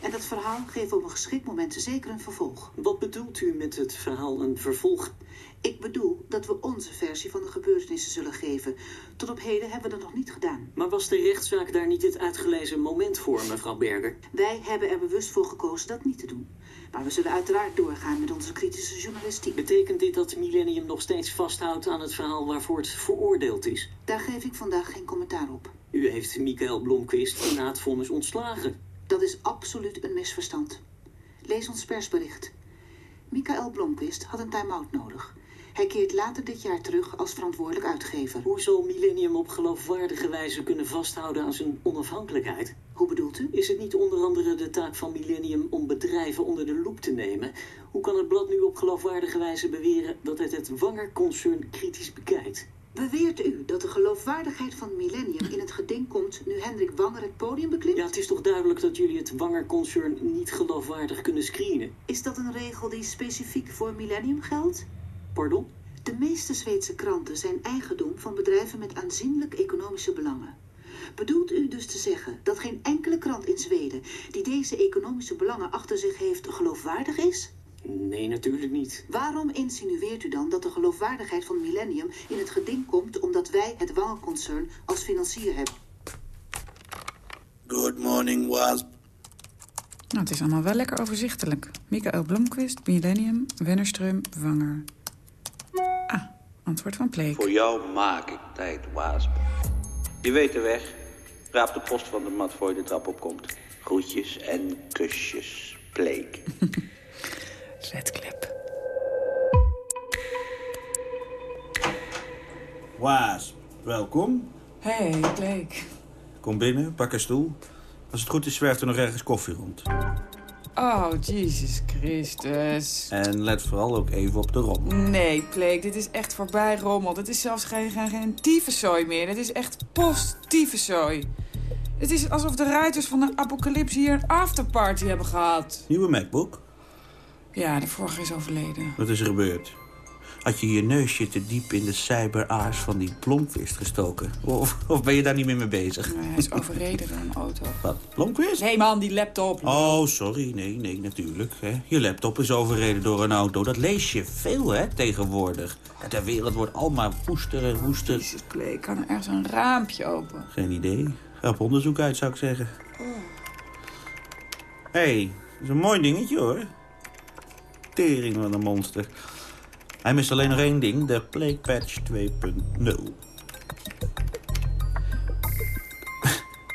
En dat verhaal geeft op een geschikt moment zeker een vervolg. Wat bedoelt u met het verhaal een vervolg? Ik bedoel dat we onze versie van de gebeurtenissen zullen geven. Tot op heden hebben we dat nog niet gedaan. Maar was de rechtszaak daar niet het uitgelezen moment voor, mevrouw Berger? Wij hebben er bewust voor gekozen dat niet te doen. Maar we zullen uiteraard doorgaan met onze kritische journalistiek. Betekent dit dat Millennium nog steeds vasthoudt aan het verhaal waarvoor het veroordeeld is? Daar geef ik vandaag geen commentaar op. U heeft Michael Blomqvist na het vonnis ontslagen. Dat is absoluut een misverstand. Lees ons persbericht. Michael Blomqvist had een time-out nodig. Hij keert later dit jaar terug als verantwoordelijk uitgever. Hoe zal Millennium op geloofwaardige wijze kunnen vasthouden aan zijn onafhankelijkheid? Hoe bedoelt u? Is het niet onder andere de taak van Millennium om bedrijven onder de loep te nemen? Hoe kan het blad nu op geloofwaardige wijze beweren dat het het Wanger-concern kritisch bekijkt? Beweert u dat de geloofwaardigheid van Millennium in het geding komt nu Hendrik Wanger het podium beklimt? Ja, het is toch duidelijk dat jullie het Wanger-concern niet geloofwaardig kunnen screenen? Is dat een regel die specifiek voor Millennium geldt? Pardon? De meeste Zweedse kranten zijn eigendom van bedrijven met aanzienlijk economische belangen. Bedoelt u dus te zeggen dat geen enkele krant in Zweden die deze economische belangen achter zich heeft geloofwaardig is? Nee, natuurlijk niet. Waarom insinueert u dan dat de geloofwaardigheid van Millennium in het geding komt omdat wij het Wanger-concern als financier hebben? Good morning, Wasp. Nou, het is allemaal wel lekker overzichtelijk. Michael Blomqvist, Millennium, Wennerström, Wanger. Antwoord van Pleek. Voor jou maak ik tijd, Wasp. Je weet de weg. Raap de post van de mat voor je de trap opkomt. Groetjes en kusjes, Pleek. (laughs) Vetklep. Wasp, welkom. Hey, Pleek. Kom binnen, pak een stoel. Als het goed is, zwerft er nog ergens koffie rond. Oh, Jesus Christus. En let vooral ook even op de rommel. Nee, Pleek, dit is echt voorbij rommel. Dit is zelfs geen, geen, geen tyfuszooi meer. Dit is echt post-tyfuszooi. Het is alsof de ruiters van de apocalypse hier een afterparty hebben gehad. Nieuwe MacBook? Ja, de vorige is overleden. Wat is er gebeurd? Had je je neusje te diep in de cyberaars van die Blomqvist gestoken? Of, of ben je daar niet meer mee bezig? Nee, hij is overreden door een auto. Wat, Blomqvist? Nee man, die laptop. Oh, sorry. Nee, nee, natuurlijk. Hè. Je laptop is overreden door een auto. Dat lees je veel, hè, tegenwoordig. De wereld wordt allemaal woester en woester. Jezus, Play, kan er ergens een raampje open? Geen idee. Ga op onderzoek uit, zou ik zeggen. Hé, hey, dat is een mooi dingetje, hoor. Tering van een monster. Hij mist alleen nog één ding, de Plague Patch 2.0.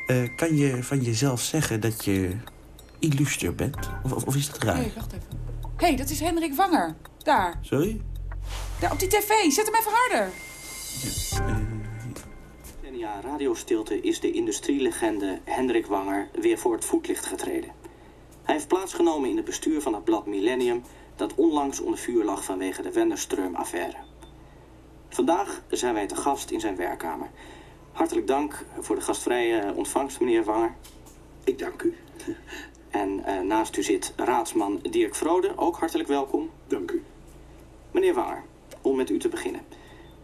Eh, kan je van jezelf zeggen dat je illuster bent? Of, of, of is dat raar? Hé, wacht even. Hé, hey, dat is Hendrik Wanger. Daar. Sorry? Daar op die tv. Zet hem even harder. decennia radiostilte is de industrielegende Hendrik Wanger weer voor het voetlicht getreden. Hij heeft plaatsgenomen in het bestuur van het blad Millennium... dat onlangs onder vuur lag vanwege de Wennerstreum-affaire. Vandaag zijn wij te gast in zijn werkkamer. Hartelijk dank voor de gastvrije ontvangst, meneer Wanger. Ik dank u. En eh, naast u zit raadsman Dirk Vrode, ook hartelijk welkom. Dank u. Meneer Wanger, om met u te beginnen.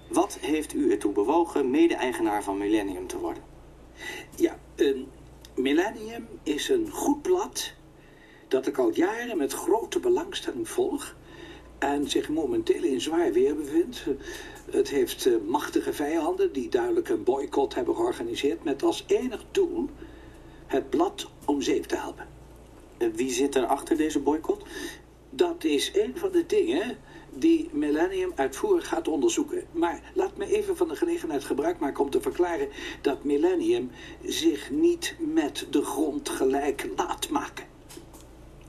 Wat heeft u ertoe bewogen mede-eigenaar van Millennium te worden? Ja, een Millennium is een goed blad dat ik al jaren met grote belangstelling volg en zich momenteel in zwaar weer bevindt. Het heeft eh, machtige vijanden die duidelijk een boycott hebben georganiseerd met als enig doel het blad om zeep te helpen. Wie zit er achter deze boycott? Dat is een van de dingen die Millennium uitvoerig gaat onderzoeken. Maar laat me even van de gelegenheid gebruik maken om te verklaren dat Millennium zich niet met de grond gelijk laat maken.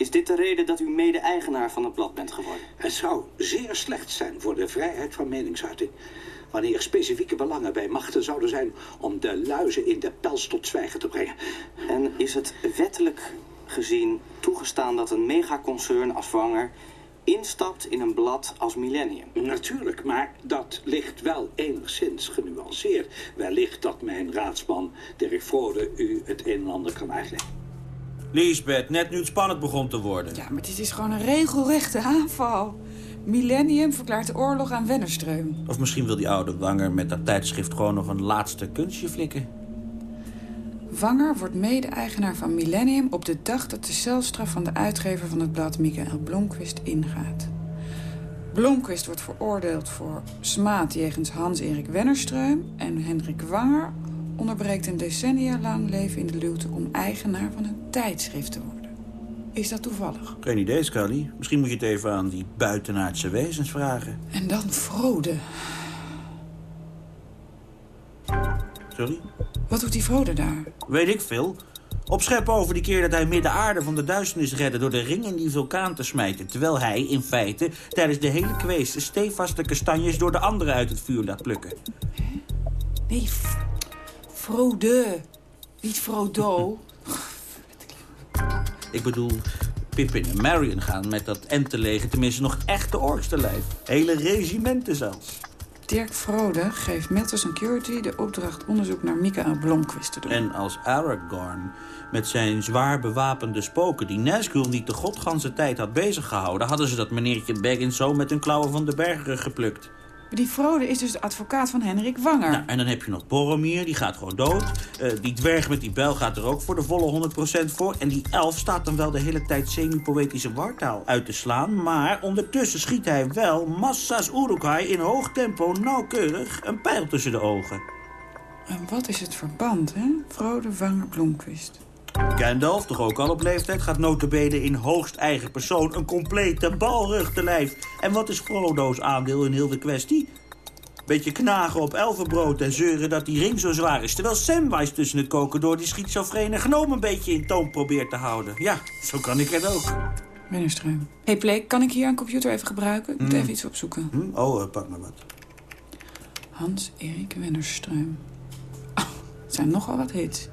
Is dit de reden dat u mede-eigenaar van het blad bent geworden? Het zou zeer slecht zijn voor de vrijheid van meningsuiting. Wanneer specifieke belangen bij machten zouden zijn om de luizen in de pels tot zwijgen te brengen. En is het wettelijk gezien toegestaan dat een megaconcern als Wanger instapt in een blad als Millennium? Natuurlijk, maar dat ligt wel enigszins genuanceerd. Wellicht dat mijn raadsman Dirk Vrode u het een en ander kan uitleggen. Liesbeth, net nu het spannend begon te worden. Ja, maar dit is gewoon een regelrechte aanval. Millennium verklaart de oorlog aan Wennerstreum. Of misschien wil die oude Wanger met dat tijdschrift gewoon nog een laatste kunstje flikken. Wanger wordt mede-eigenaar van Millennium op de dag dat de celstraf van de uitgever van het blad Michael Blomqvist ingaat. Blomqvist wordt veroordeeld voor smaad jegens Hans-Erik Wennerstreum en Hendrik Wanger onderbreekt een decennia lang leven in de luwte om eigenaar van een tijdschrift te worden. Is dat toevallig? Geen idee, Scully. Misschien moet je het even aan die buitenaardse wezens vragen. En dan Frode. Sorry? Wat doet die Frode daar? Weet ik veel. Opscheppen over die keer dat hij midden-aarde van de duisternis redde... door de ring in die vulkaan te smijten. Terwijl hij, in feite, tijdens de hele kwees... de stevaste kastanjes door de anderen uit het vuur laat plukken. Nee, Frode. Niet Frodo. (laughs) Ik bedoel, Pippin en Marion gaan met dat entenleger tenminste nog echte orks te lijf. Hele regimenten zelfs. Dirk Frode geeft Metal Security de opdracht onderzoek naar Mikael Blomqvist te doen. En als Aragorn met zijn zwaar bewapende spoken... die Nazgul niet de godganse tijd had bezig gehouden... hadden ze dat meneertje Baggins zo met hun klauwen van de bergen geplukt. Die Frode is dus de advocaat van Henrik Wanger. Nou, en dan heb je nog Boromir, die gaat gewoon dood. Uh, die dwerg met die bel gaat er ook voor de volle 100% voor. En die elf staat dan wel de hele tijd semi-poëtische wartaal uit te slaan. Maar ondertussen schiet hij wel massa's Urukai in hoog tempo nauwkeurig een pijl tussen de ogen. En wat is het verband, hè? Frode, Wanger, Blomqvist. Gandalf, toch ook al op leeftijd, gaat notabene in hoogst eigen persoon een complete balrug te lijf. En wat is Frodo's aandeel in heel de kwestie? Beetje knagen op elfenbrood en zeuren dat die ring zo zwaar is. Terwijl Samwise tussen het koken door die schizofrene genomen een beetje in toon probeert te houden. Ja, zo kan ik het ook. Wennerstreum. hey Plek, kan ik hier een computer even gebruiken? Ik moet Hmm. even iets opzoeken. Hm? Oh, uh, pak maar wat. Hans-Erik Wennerstreum. Oh, het zijn nogal wat hits.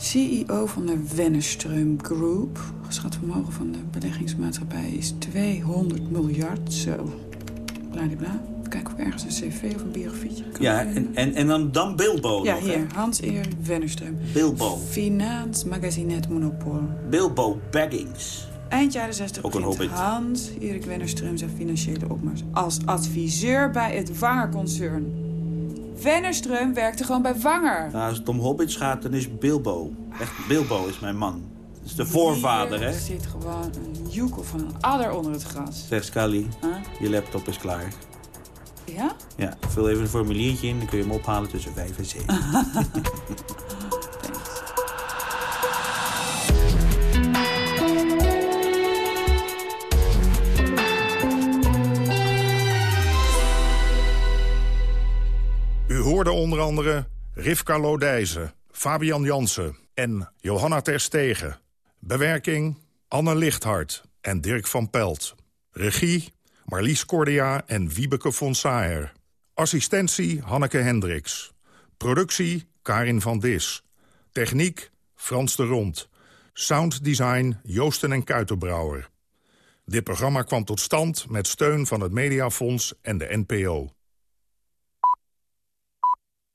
CEO van de Wennerstreum Group. Geschat vermogen van de beleggingsmaatschappij is 200 miljard. Zo. Bladibla. Even kijken of ergens een cv of een biografietje kan Ja, en, en, en dan, dan Bilbo Ja, nog, hier. Hans-Erik Wennerstreum. Bilbo. Finaans Magazinet Monopol. Bilbo Baggins. Eind jaren 60 Ook een begint hobbit. Hans Erik Wennerström zijn financiële opmars als adviseur bij het Wanger-concern. Wennerström werkte gewoon bij Wanger. Nou, als het om hobbits gaat, dan is Bilbo. Echt, Bilbo is mijn man. Dat is de voorvader, hè? Er zit gewoon een joekel van een adder onder het gras. Zeg Scully, Huh? je laptop is klaar. Ja? Ja, vul even een formuliertje in, dan kun je hem ophalen tussen 5 en 7. (laughs) hoorde onder andere Rivka Lodijzen, Fabian Jansen en Johanna Terstegen. Bewerking Anne Lichthart en Dirk van Pelt. Regie Marlies Cordia en Wiebeke von Saer. Assistentie Hanneke Hendricks. Productie Karin van Dis. Techniek Frans de Rond. Sounddesign Joosten en Kuitenbrouwer. Dit programma kwam tot stand met steun van het Mediafonds en de NPO.